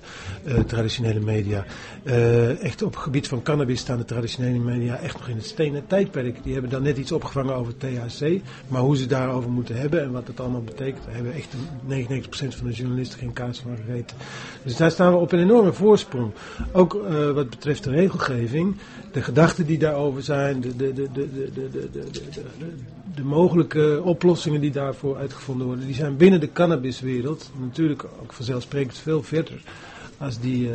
eh, traditionele media. Eh, echt op het gebied van cannabis staan de traditionele media echt nog in het stenen tijdperk. Die hebben dan net iets opgevangen over THC, maar hoe ze daarover moeten hebben en wat het allemaal betekent, daar hebben echt 99% van de journalisten geen kaas van gegeten. Dus daar staan we op een enorme voorsprong. Ook eh, wat betreft de regelgeving, de gedachten die daarover zijn, de, de, de, de, de, de, de, de, de, mogelijke oplossingen die daarvoor uitgevonden worden, die zijn binnen de cannabiswereld natuurlijk ook vanzelfsprekend veel verder als die eh,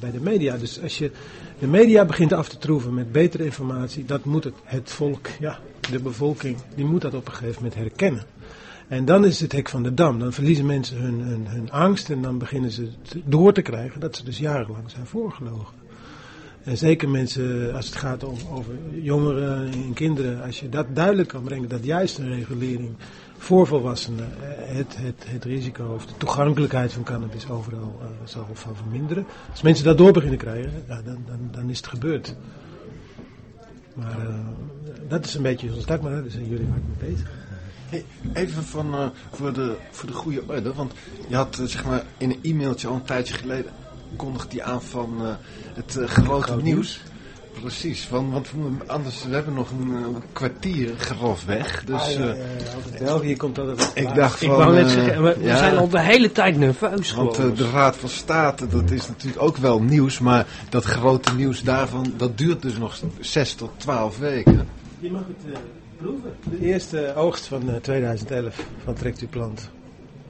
bij de media. Dus als je de media begint af te troeven met betere informatie, dat moet het, het volk, ja, de bevolking, die moet dat op een gegeven moment herkennen. En dan is het hek van de dam. Dan verliezen mensen hun, hun, hun angst en dan beginnen ze door te krijgen dat ze dus jarenlang zijn voorgelogen. En zeker mensen, als het gaat om, over jongeren en kinderen, als je dat duidelijk kan brengen, dat juist een regulering voor volwassenen eh, het, het, het risico of de toegankelijkheid van cannabis overal eh, zal van verminderen. Als mensen dat door beginnen krijgen, ja, dan, dan, dan is het gebeurd. Maar eh, dat is een beetje dat, maar daar zijn jullie vaak mee bezig. Even van, eh, voor, de, voor de goede orde, want je had eh, zeg maar in een e-mailtje al een tijdje geleden kondigt die aan van eh, het eh, grote Groot nieuws. Precies, want, want anders we hebben nog een eh, kwartier grof weg. Dus Ah, ja, eh, ja, België komt altijd ik dacht Ik van... wou net zeggen, we, ja, zijn al de hele tijd nerveus Want de Raad van State, dat is natuurlijk ook wel nieuws, maar dat grote nieuws daarvan, dat duurt dus nog 6 tot 12 weken. Je mag het eh, proeven. De eerste oogst van eh, 2011 van Trekt u Plant.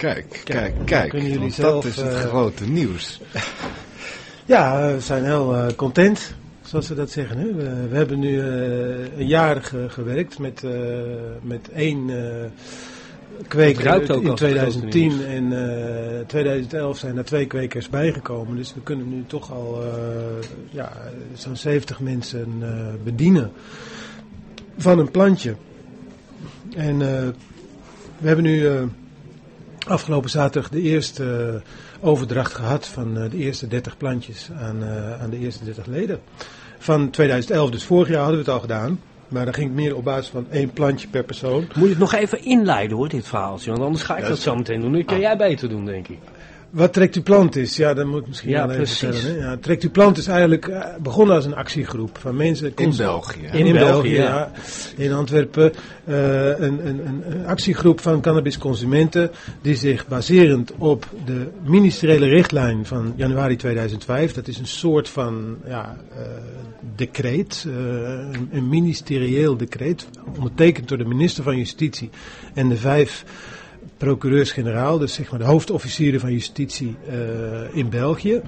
Kijk, kijk, kijk. kunnen jullie want zelf, dat is het eh, grote nieuws. *laughs* Ja, we zijn heel eh, content, zoals ze dat zeggen. Hè? We, we hebben nu eh, een jaar ge- gewerkt met, eh, met één eh kweker in als het grote 2010 en eh 2011 zijn er twee kwekers bijgekomen. Dus we kunnen nu toch al eh, ja, zo'n 70 mensen eh, bedienen van een plantje. En eh, we hebben nu eh, afgelopen zaterdag de eerste eh, overdracht gehad van eh, de eerste 30 plantjes aan, eh, aan de eerste 30 leden. Van 2011, dus vorig jaar hadden we het al gedaan. Maar dan ging het meer op basis van één plantje per persoon. Moet je het nog even inleiden hoor, dit verhaaltje. Want anders ga ik Ja, dat zo meteen doen. Dat kan jij beter doen, denk ik. Wat Trekt u Plant is, ja, dat moet ik misschien Ja, wel even vertellen. Hè? Ja, Trekt u Plant is eigenlijk eh, begonnen als een actiegroep van mensen. In België. In, In België, België, ja. In Antwerpen. eh, een, een, een, een actiegroep van cannabisconsumenten die zich baserend op de ministeriële richtlijn van januari 2005, dat is een soort van ja, eh, decreet, eh, een, een ministerieel decreet, ondertekend door de minister van Justitie en de vijf procureurs-generaal, dus zeg maar de hoofdofficieren van justitie eh, in België.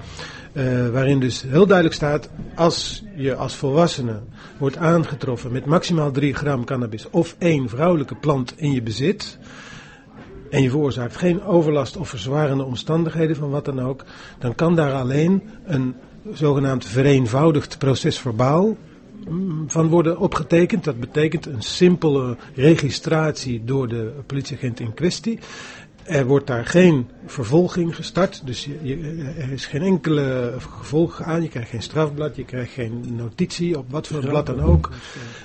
eh, waarin dus heel duidelijk staat, als je als volwassene wordt aangetroffen met maximaal 3 gram cannabis of één vrouwelijke plant in je bezit, en je veroorzaakt geen overlast of verzwarende omstandigheden van wat dan ook, dan kan daar alleen een zogenaamd vereenvoudigd proces verbaal van worden opgetekend. Dat betekent een simpele registratie door de politieagent in kwestie. Er wordt daar geen vervolging gestart, dus je, er is geen enkele gevolg aan. Je krijgt geen strafblad, je krijgt geen notitie op wat voor blad dan ook.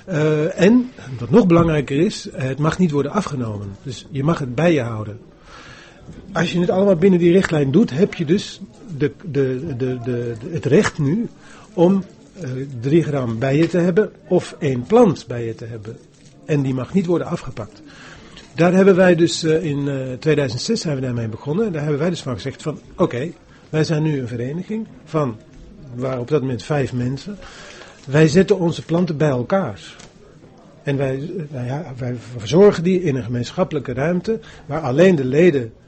Eh, en, wat nog belangrijker is, het mag niet worden afgenomen. Dus je mag het bij je houden. Als je het allemaal binnen die richtlijn doet, heb je dus de, de, de- het recht nu om eh 3 gram bij je te hebben of één plant bij je te hebben. En die mag niet worden afgepakt. Daar hebben wij dus eh, in eh, 2006 zijn we daarmee begonnen. Daar hebben wij dus van gezegd van oké, wij zijn nu een vereniging van, waar op dat moment vijf mensen. Wij zetten onze planten bij elkaar. En wij, eh, nou ja, wij verzorgen die in een gemeenschappelijke ruimte waar alleen de leden eh,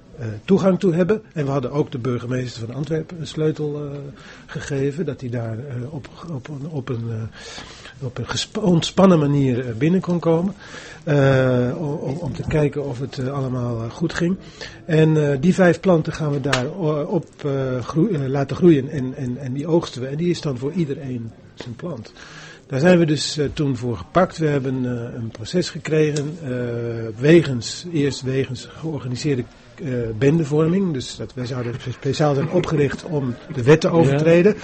toegang toe hebben. En we hadden ook de burgemeester van Antwerpen een sleutel eh, gegeven, dat hij daar eh, op, op, een- op een, eh, op ontspannen manier eh, binnen kon komen. eh, om, om te kijken of het eh, allemaal eh, goed ging. En eh, die vijf planten gaan we daar eh, op eh, eh, laten groeien en, en, en die oogsten we. En die is dan voor iedereen zijn plant. Daar zijn we dus eh, toen voor gepakt. We hebben eh, een proces gekregen, eh, wegens, eerst wegens georganiseerde eh, bendevorming. Dus dat wij zouden speciaal zijn opgericht om de wet te overtreden.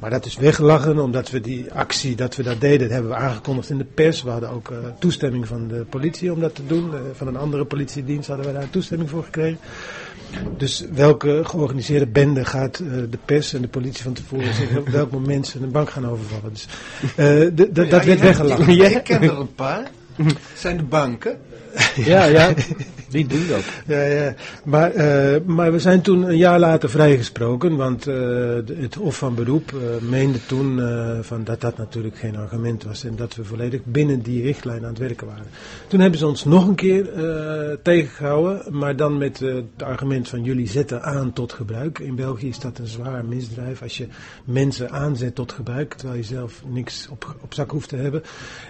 Maar dat is weggelachen omdat we die actie dat we dat deden, dat hebben we aangekondigd in de pers. We hadden ook eh, toestemming van de politie om dat te doen. Eh, van een andere politiedienst hadden we daar toestemming voor gekregen. Dus welke georganiseerde bende gaat de pers en de politie van tevoren *laughs* zeggen op welk moment ze een bank gaan overvallen? Dus, de- dat werd weggelachen. Jij kent er een paar. *laughs* zijn de banken. Ja, ja, *laughs* die doen dat. Ja, ja. Maar, eh, maar we zijn toen een jaar later vrijgesproken, want eh, het Hof van Beroep eh, meende toen van dat dat natuurlijk geen argument was en dat we volledig binnen die richtlijn aan het werken waren. Toen hebben ze ons nog een keer eh, tegengehouden, maar dan met het argument van jullie zetten aan tot gebruik. In België is dat een zwaar misdrijf als je mensen aanzet tot gebruik, terwijl je zelf niks op, op zak hoeft te hebben.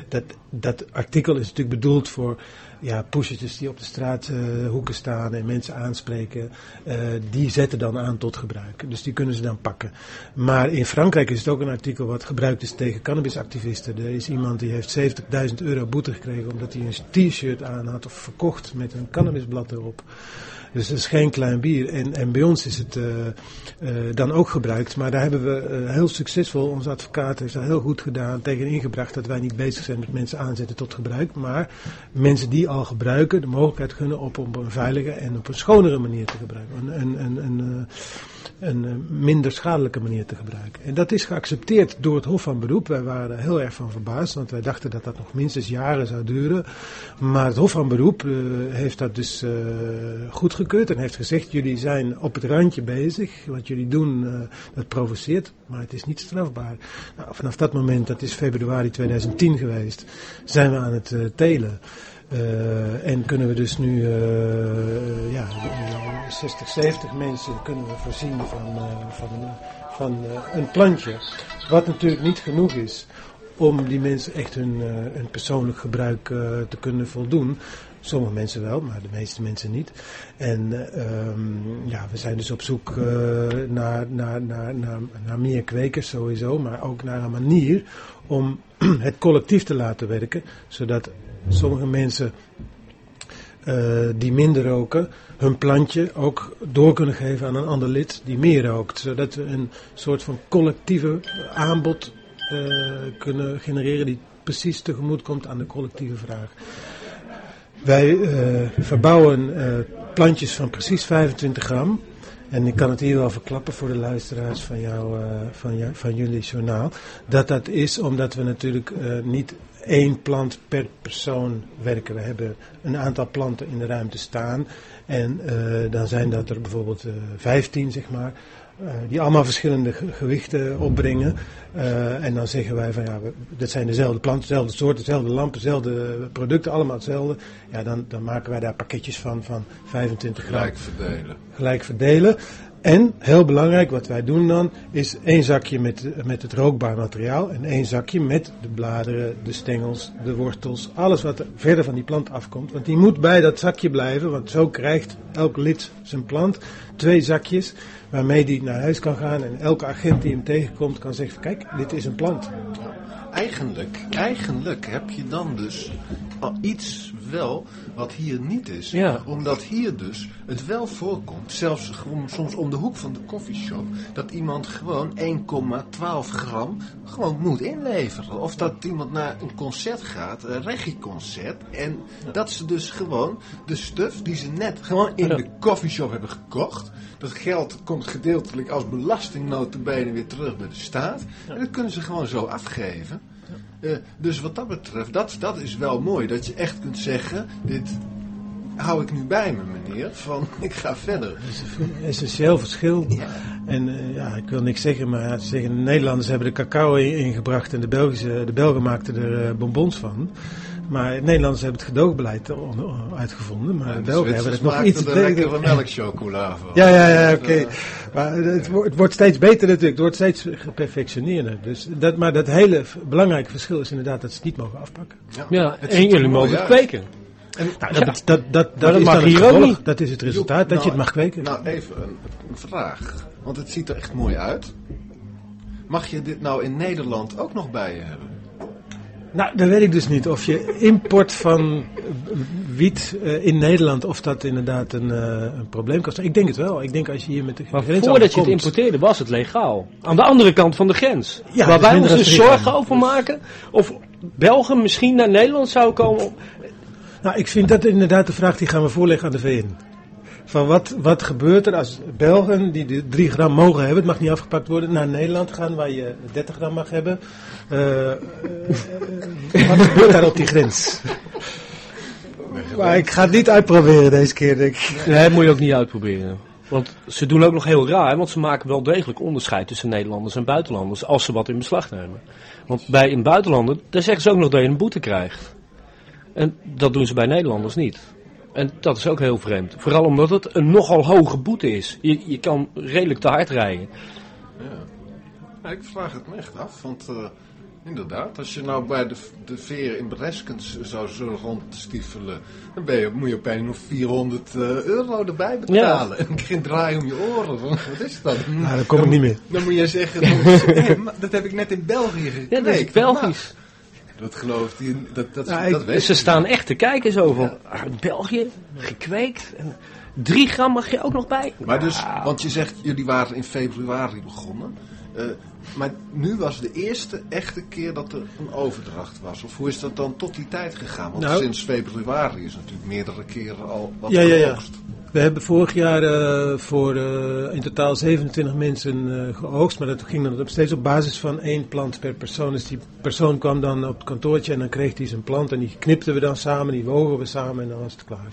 Dat, dat artikel is natuurlijk bedoeld voor ja, pushertjes die op de straathoeken staan en mensen aanspreken, eh, die zetten dan aan tot gebruik. Dus die kunnen ze dan pakken. Maar in Frankrijk is het ook een artikel wat gebruikt is tegen cannabisactivisten. Er is iemand die heeft 70.000 euro boete gekregen omdat hij een t-shirt aan had of verkocht met een cannabisblad erop. Dus dat is geen klein bier. En, en bij ons is het eh, eh, dan ook gebruikt. Maar daar hebben we eh, heel succesvol, onze advocaat heeft dat heel goed gedaan, tegen ingebracht dat wij niet bezig zijn met mensen aanzetten tot gebruik. Maar mensen die al gebruiken, de mogelijkheid gunnen op, op een veilige en op een schonere manier te gebruiken. Een, een, eh, minder schadelijke manier te gebruiken. En dat is geaccepteerd door het Hof van Beroep. Wij waren heel erg van verbaasd, want wij dachten dat dat nog minstens jaren zou duren. Maar het Hof van Beroep eh, heeft dat dus eh, goedgekeurd en heeft gezegd: jullie zijn op het randje bezig. Wat jullie doen, dat provoceert, maar het is niet strafbaar. Nou, vanaf dat moment, dat is februari 2010 geweest, zijn we aan het telen. Eh, en kunnen we dus nu eh, ja, 60, 70 mensen kunnen we voorzien van, eh, van, van een plantje. Wat natuurlijk niet genoeg is om die mensen echt hun, persoonlijk gebruik te kunnen voldoen. Sommige mensen wel, maar de meeste mensen niet. En eh, ehm, ja, we zijn dus op zoek naar, naar, naar, naar, naar meer kwekers sowieso, maar ook naar een manier om *clears throat* het collectief te laten werken, zodat sommige mensen eh, die minder roken, hun plantje ook door kunnen geven aan een ander lid die meer rookt. Zodat we een soort van collectieve aanbod eh, kunnen genereren die precies tegemoet komt aan de collectieve vraag. Wij eh, verbouwen plantjes van precies 25 gram. En ik kan het hier wel verklappen voor de luisteraars van, jou, van, jou, van jullie journaal. Dat dat is omdat we natuurlijk niet één plant per persoon werken. We hebben een aantal planten in de ruimte staan. En eh, dan zijn dat er bijvoorbeeld eh 15, zeg maar. eh, die allemaal verschillende ge- gewichten opbrengen. En dan zeggen wij van ja, we- dit zijn dezelfde planten, dezelfde soorten, dezelfde lampen, dezelfde producten, allemaal hetzelfde. Ja, dan, dan maken wij daar pakketjes van van 25 gram Gelijk verdelen. gelijk verdelen. En, heel belangrijk, wat wij doen dan, is één zakje met, met het rookbaar materiaal en één zakje met de bladeren, de stengels, de wortels, alles wat er verder van die plant afkomt. Want die moet bij dat zakje blijven, want zo krijgt elk lid zijn plant twee zakjes waarmee die naar huis kan gaan en elke agent die hem tegenkomt kan zeggen, kijk, dit is een plant. Eigenlijk, eigenlijk heb je dan dus al iets wel wat hier niet is. Ja. Omdat hier dus het wel voorkomt, zelfs gewoon soms om de hoek van de koffieshop, dat iemand gewoon 1,12 gram gewoon moet inleveren. Of dat iemand naar een concert gaat, een reggieconcert, en dat ze dus gewoon de stuff die ze net gewoon in de koffieshop hebben gekocht, dat geld komt gedeeltelijk als belastingnotenbenen weer terug bij de staat. En dat kunnen ze gewoon zo afgeven. Eh, dus wat dat betreft, dat, dat is wel mooi. Dat je echt kunt zeggen, dit hou ik nu bij me meneer, van *laughs* ik ga verder. Dat is een essentieel verschil. En eh, ja, ik wil niks zeggen, maar zeggen, de Nederlanders hebben de cacao in- ingebracht en de, Belgische, de Belgen maakten er eh, bonbons van. Maar de Nederlanders hebben het gedoogbeleid on- on- uitgevonden, maar de Belgen hebben het nog iets te tegen. lekkere melkchocola van. Ja, ja, ja, oké. Eh, Maar het, wordt- het wordt steeds beter natuurlijk, het wordt steeds geperfectioneerder. Dus dat, maar dat hele belangrijke verschil is inderdaad dat ze het niet mogen afpakken. Ja, het en jullie mogen uit. kweken. En, Nou, dat, dat, dat, dat, dat is mag het hier ook niet. Dat is het resultaat, dat je het mag kweken. Nou, even een, een vraag. Want het ziet er echt mooi uit. Mag je dit nou in Nederland ook nog bij je hebben? Nou, dat weet ik dus niet. Of je import van wiet eh, in Nederland, of dat inderdaad een, eh, een probleem kan zijn. Ik denk het wel. Ik denk als je hier met de Maar grens voordat je het importeerde was het legaal. Aan de andere kant van de grens. Ja, Waar wij ons dus zorgen over maken. Of Belgen misschien naar Nederland zouden komen. Nou, ik vind dat inderdaad de vraag die gaan we voorleggen aan de VN. Van wat, wat gebeurt er als Belgen die de 3 gram mogen hebben, het mag niet afgepakt worden, naar Nederland gaan waar je 30 gram mag hebben. Eh, eh, eh, wat gebeurt daar op die grens? Maar ik ga het niet uitproberen deze keer, denk ik. Nee, moet je ook niet uitproberen. Want ze doen ook nog heel raar, want ze maken wel degelijk onderscheid tussen Nederlanders en buitenlanders als ze wat in beslag nemen. Want bij een buitenlander, daar zeggen ze ook nog dat je een boete krijgt. En dat doen ze bij Nederlanders niet. En dat is ook heel vreemd. Vooral omdat het een nogal hoge boete is. Je, je kan redelijk te hard rijden. Ja, ik vraag het me echt af, want eh, inderdaad, als je nou bij de, de veer in Breskens zou zo rondstiefelen, dan ben je, moet je opeens nog 400 eh, euro erbij betalen. En geen draai om je oren. Wat is dat? Nou, dan kom ik niet meer. Dan moet je zeggen, *laughs* "Hé, maar dat heb ik net in België gekweekt. Ja, dat is Belgisch. Dat gelooft hij, dat, dat, Nou, dat ik- weet Ze staan echt te kijken zo van, ah, België, gekweekt. En drie gram mag je ook nog bij. Maar dus, want je zegt, jullie waren in februari begonnen. Eh, maar nu was de eerste echte keer dat er een overdracht was. Of hoe is dat dan tot die tijd gegaan? Want Nou- sinds februari is natuurlijk meerdere keren al wat Ja, ja, ja. geoogst. We hebben vorig jaar eh, voor eh, in totaal 27 mensen geoogst, maar dat ging dan op- steeds op basis van één plant per persoon. Dus die persoon kwam dan op het kantoortje en dan kreeg hij zijn plant en die knipten we dan samen, die wogen we samen en dan was het klaar.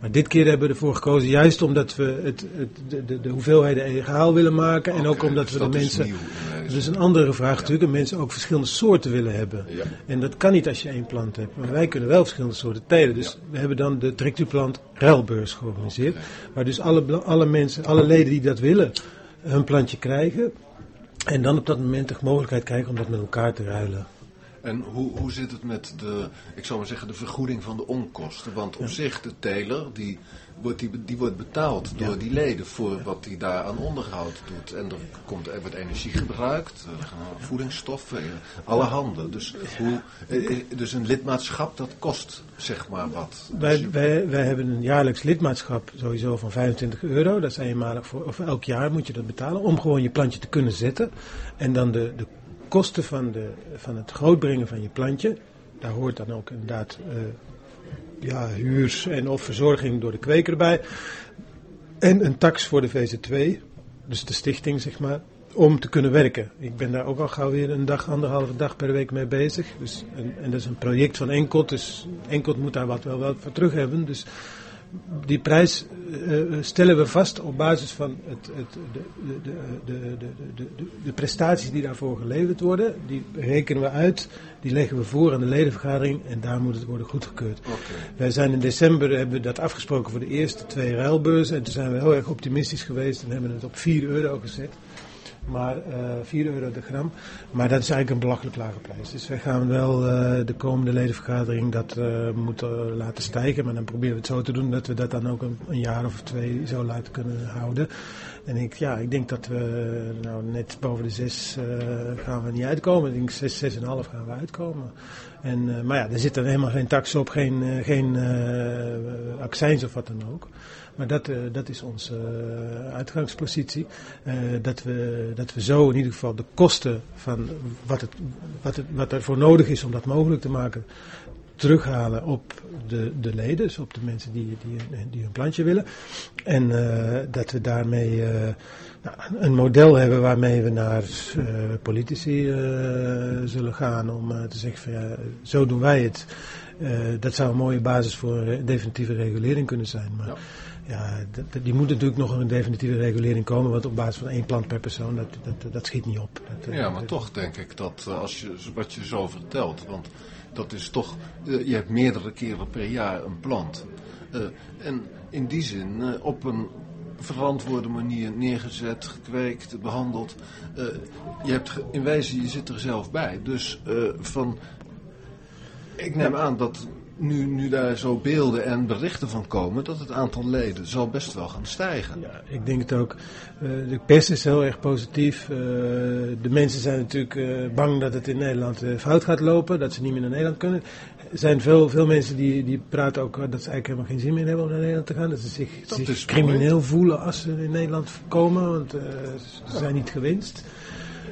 Maar dit keer hebben we ervoor gekozen, juist omdat we het, het, de, de, de hoeveelheden egaal willen maken en ook omdat dus we de is mensen... in Dat is een andere vraag natuurlijk, en mensen ook verschillende soorten willen hebben. Ja. En dat kan niet als je één plant hebt. Maar wij kunnen wel verschillende soorten telen. Dus we hebben dan de Trictuplant ruilbeurs georganiseerd. Waar dus alle, alle mensen, alle leden die dat willen, hun plantje krijgen. En dan op dat moment de mogelijkheid krijgen om dat met elkaar te ruilen. En hoe, hoe zit het met de, ik zou maar zeggen, de vergoeding van de onkosten? Want op zich, de teler, die wordt, die, die wordt betaald door die leden voor wat hij daar aan onderhoud doet. En er, komt, er wordt energie gebruikt, er gaan voedingsstoffen, alle handen. Dus, hoe, eh, eh, dus een lidmaatschap, dat kost zeg maar wat. Wij, wij, wij hebben een jaarlijks lidmaatschap sowieso van 25 euro. Dat is eenmalig voor, of elk jaar moet je dat betalen om gewoon je plantje te kunnen zetten. En dan de, de kosten van, de, van het grootbrengen van je plantje. Daar hoort dan ook inderdaad eh, ja, huur en of verzorging door de kweker bij. En een tax voor de VZ2, dus de stichting zeg maar, om te kunnen werken. Ik ben daar ook al gauw weer een dag, anderhalve dag per week mee bezig. Dus, en, dat is een project van Enkot, dus Enkot moet daar wat wel wat voor terug hebben. Dus die prijs eh, eh, stellen we vast op basis van het, het, de, de, de, de, prestaties die daarvoor geleverd worden. Die rekenen we uit, die leggen we voor aan de ledenvergadering en daar moet het worden goedgekeurd. Wij zijn in december, hebben we dat afgesproken voor de eerste twee ruilbeurzen en toen zijn we heel erg optimistisch geweest en hebben het op 4 euro gezet. Maar eh 4 euro de gram. Maar dat is eigenlijk een belachelijk lage prijs. Dus wij gaan wel eh, de komende ledenvergadering dat eh, moeten laten stijgen. Maar dan proberen we het zo te doen dat we dat dan ook een, jaar of twee zo laten kunnen houden. En ik, ja, ik denk dat we nou, net boven de 6 gaan we niet uitkomen. Ik denk 6, 6,5 gaan we uitkomen. En, maar ja, er zit dan helemaal geen tax op, geen, geen accijns of wat dan ook. Maar dat, eh, dat is onze eh, uitgangspositie. Eh, dat, we, dat we zo in ieder geval de kosten van wat, het, wat, het, wat er nodig is om dat mogelijk te maken, terughalen op de, de leden, dus op de mensen die, die, die een plantje willen. En dat we daarmee nou, een model hebben waarmee we naar politici zullen gaan om te zeggen van ja, zo doen wij het. Dat zou een mooie basis voor definitieve regulering kunnen zijn. Maar. Ja, die moet natuurlijk nog een definitieve regulering komen, want op basis van één plant per persoon, dat, dat, dat schiet niet op. Dat, Ja, maar toch denk ik dat eh, als je, wat je zo vertelt, want dat is toch, eh, je hebt meerdere keren per jaar een plant. Eh, en in die zin op een verantwoorde manier neergezet, gekweekt, behandeld. Eh, je hebt in wijze, je zit er zelf bij. Dus van ik neem aan dat nu, nu daar zo beelden en berichten van komen, dat het aantal leden zal best wel gaan stijgen. Ja, ik denk het ook. Eh, de pers is heel erg positief. Eh, de mensen zijn natuurlijk eh, bang dat het in Nederland fout gaat lopen, dat ze niet meer naar Nederland kunnen. Er zijn veel, veel mensen die, die praten ook dat ze eigenlijk helemaal geen zin meer hebben om naar Nederland te gaan. Dat ze zich, Dat zich crimineel voelen als ze in Nederland komen, want ze zijn niet gewinst.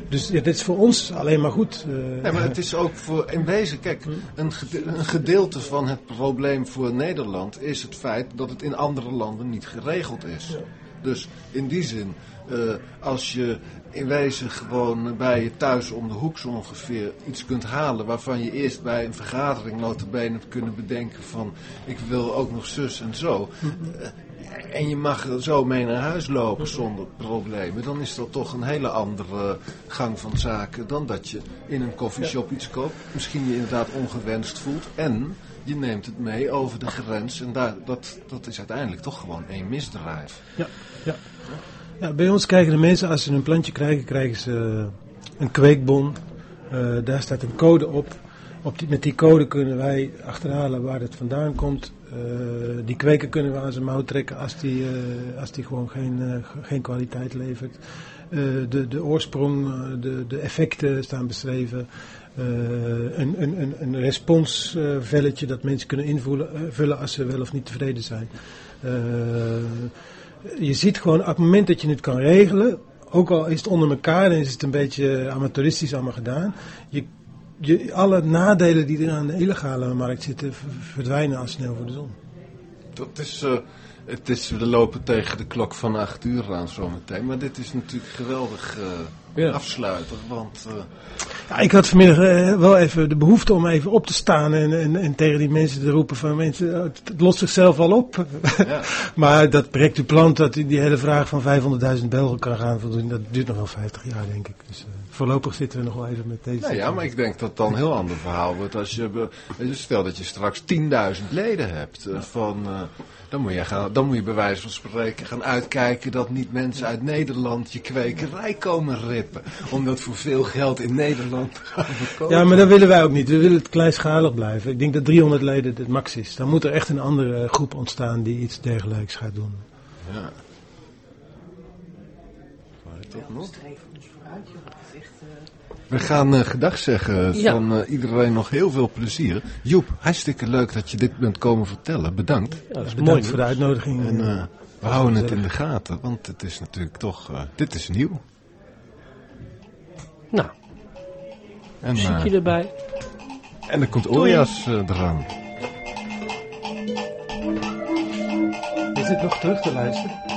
Dus ja, dit is voor ons alleen maar goed. Nee, maar het is ook voor, in wezen, kijk, een, gede- een gedeelte van het probleem voor Nederland is het feit dat het in andere landen niet geregeld is. Dus in die zin, eh, als je in wezen gewoon bij je thuis om de hoek zo ongeveer iets kunt halen waarvan je eerst bij een vergadering notabene hebt kunnen bedenken van ik wil ook nog zus en zo. eh, en je mag zo mee naar huis lopen zonder problemen. Dan is dat toch een hele andere gang van zaken dan dat je in een koffieshop iets koopt. Misschien je inderdaad ongewenst voelt. En je neemt het mee over de grens. En daar, dat, dat is uiteindelijk toch gewoon één misdrijf. Ja, ja. ja, bij ons krijgen de mensen, als ze een plantje krijgen, krijgen ze eh, een kweekbon. Eh, daar staat een code op. op die, met die code kunnen wij achterhalen waar het vandaan komt. Eh, die kweken kunnen we aan zijn mouw trekken als die, eh, als die gewoon geen, eh, geen kwaliteit levert. De, de oorsprong, de, de effecten staan beschreven. Een, een, een, een responsvelletje dat mensen kunnen invullen vullen als ze wel of niet tevreden zijn. Je ziet gewoon op het moment dat je het kan regelen, ook al is het onder elkaar en is het een beetje amateuristisch allemaal gedaan, je, je, alle nadelen die er aan de illegale markt zitten verdwijnen als sneeuw voor de zon. Dat is, eh, het is, we lopen tegen de klok van acht uur aan zometeen. Maar dit is natuurlijk geweldig eh Ja. afsluiter. Want eh, Ja, ik had vanmiddag eh, wel even de behoefte om even op te staan en, en, en tegen die mensen te roepen van mensen, eh, het, lost zichzelf al op. ja. *laughs* maar dat project uw plant, dat die die hele vraag van 500.000 Belgen kan gaan voldoen, dat duurt nog wel 50 jaar denk ik. Dus voorlopig zitten we nog wel even met deze. Nou ja, maar ik denk dat het dan een heel ander verhaal wordt als je, stel dat je straks 10.000 leden hebt. van, dan, moet je gaan, dan moet je bij wijze van spreken gaan uitkijken dat niet mensen uit Nederland je kwekerij komen rippen. Om dat voor veel geld in Nederland te *laughs* gaan verkopen. Ja, maar dat willen wij ook niet. We willen het kleinschalig blijven. Ik denk dat 300 leden het max is. Dan moet er echt een andere groep ontstaan die iets dergelijks gaat doen. Ja. Nog? Eh, We gaan eh, gedag zeggen Ja. van eh, iedereen nog heel veel plezier. Joep, hartstikke leuk dat je dit bent komen vertellen. Bedankt. Ja, dat is Bedankt mooi. voor de uitnodiging. En eh, we houden het in de gaten, want het is natuurlijk toch, eh, dit is nieuw. Nou, En, muziekje eh, erbij. en er komt Ojas eh, eraan. Is dit nog terug te luisteren?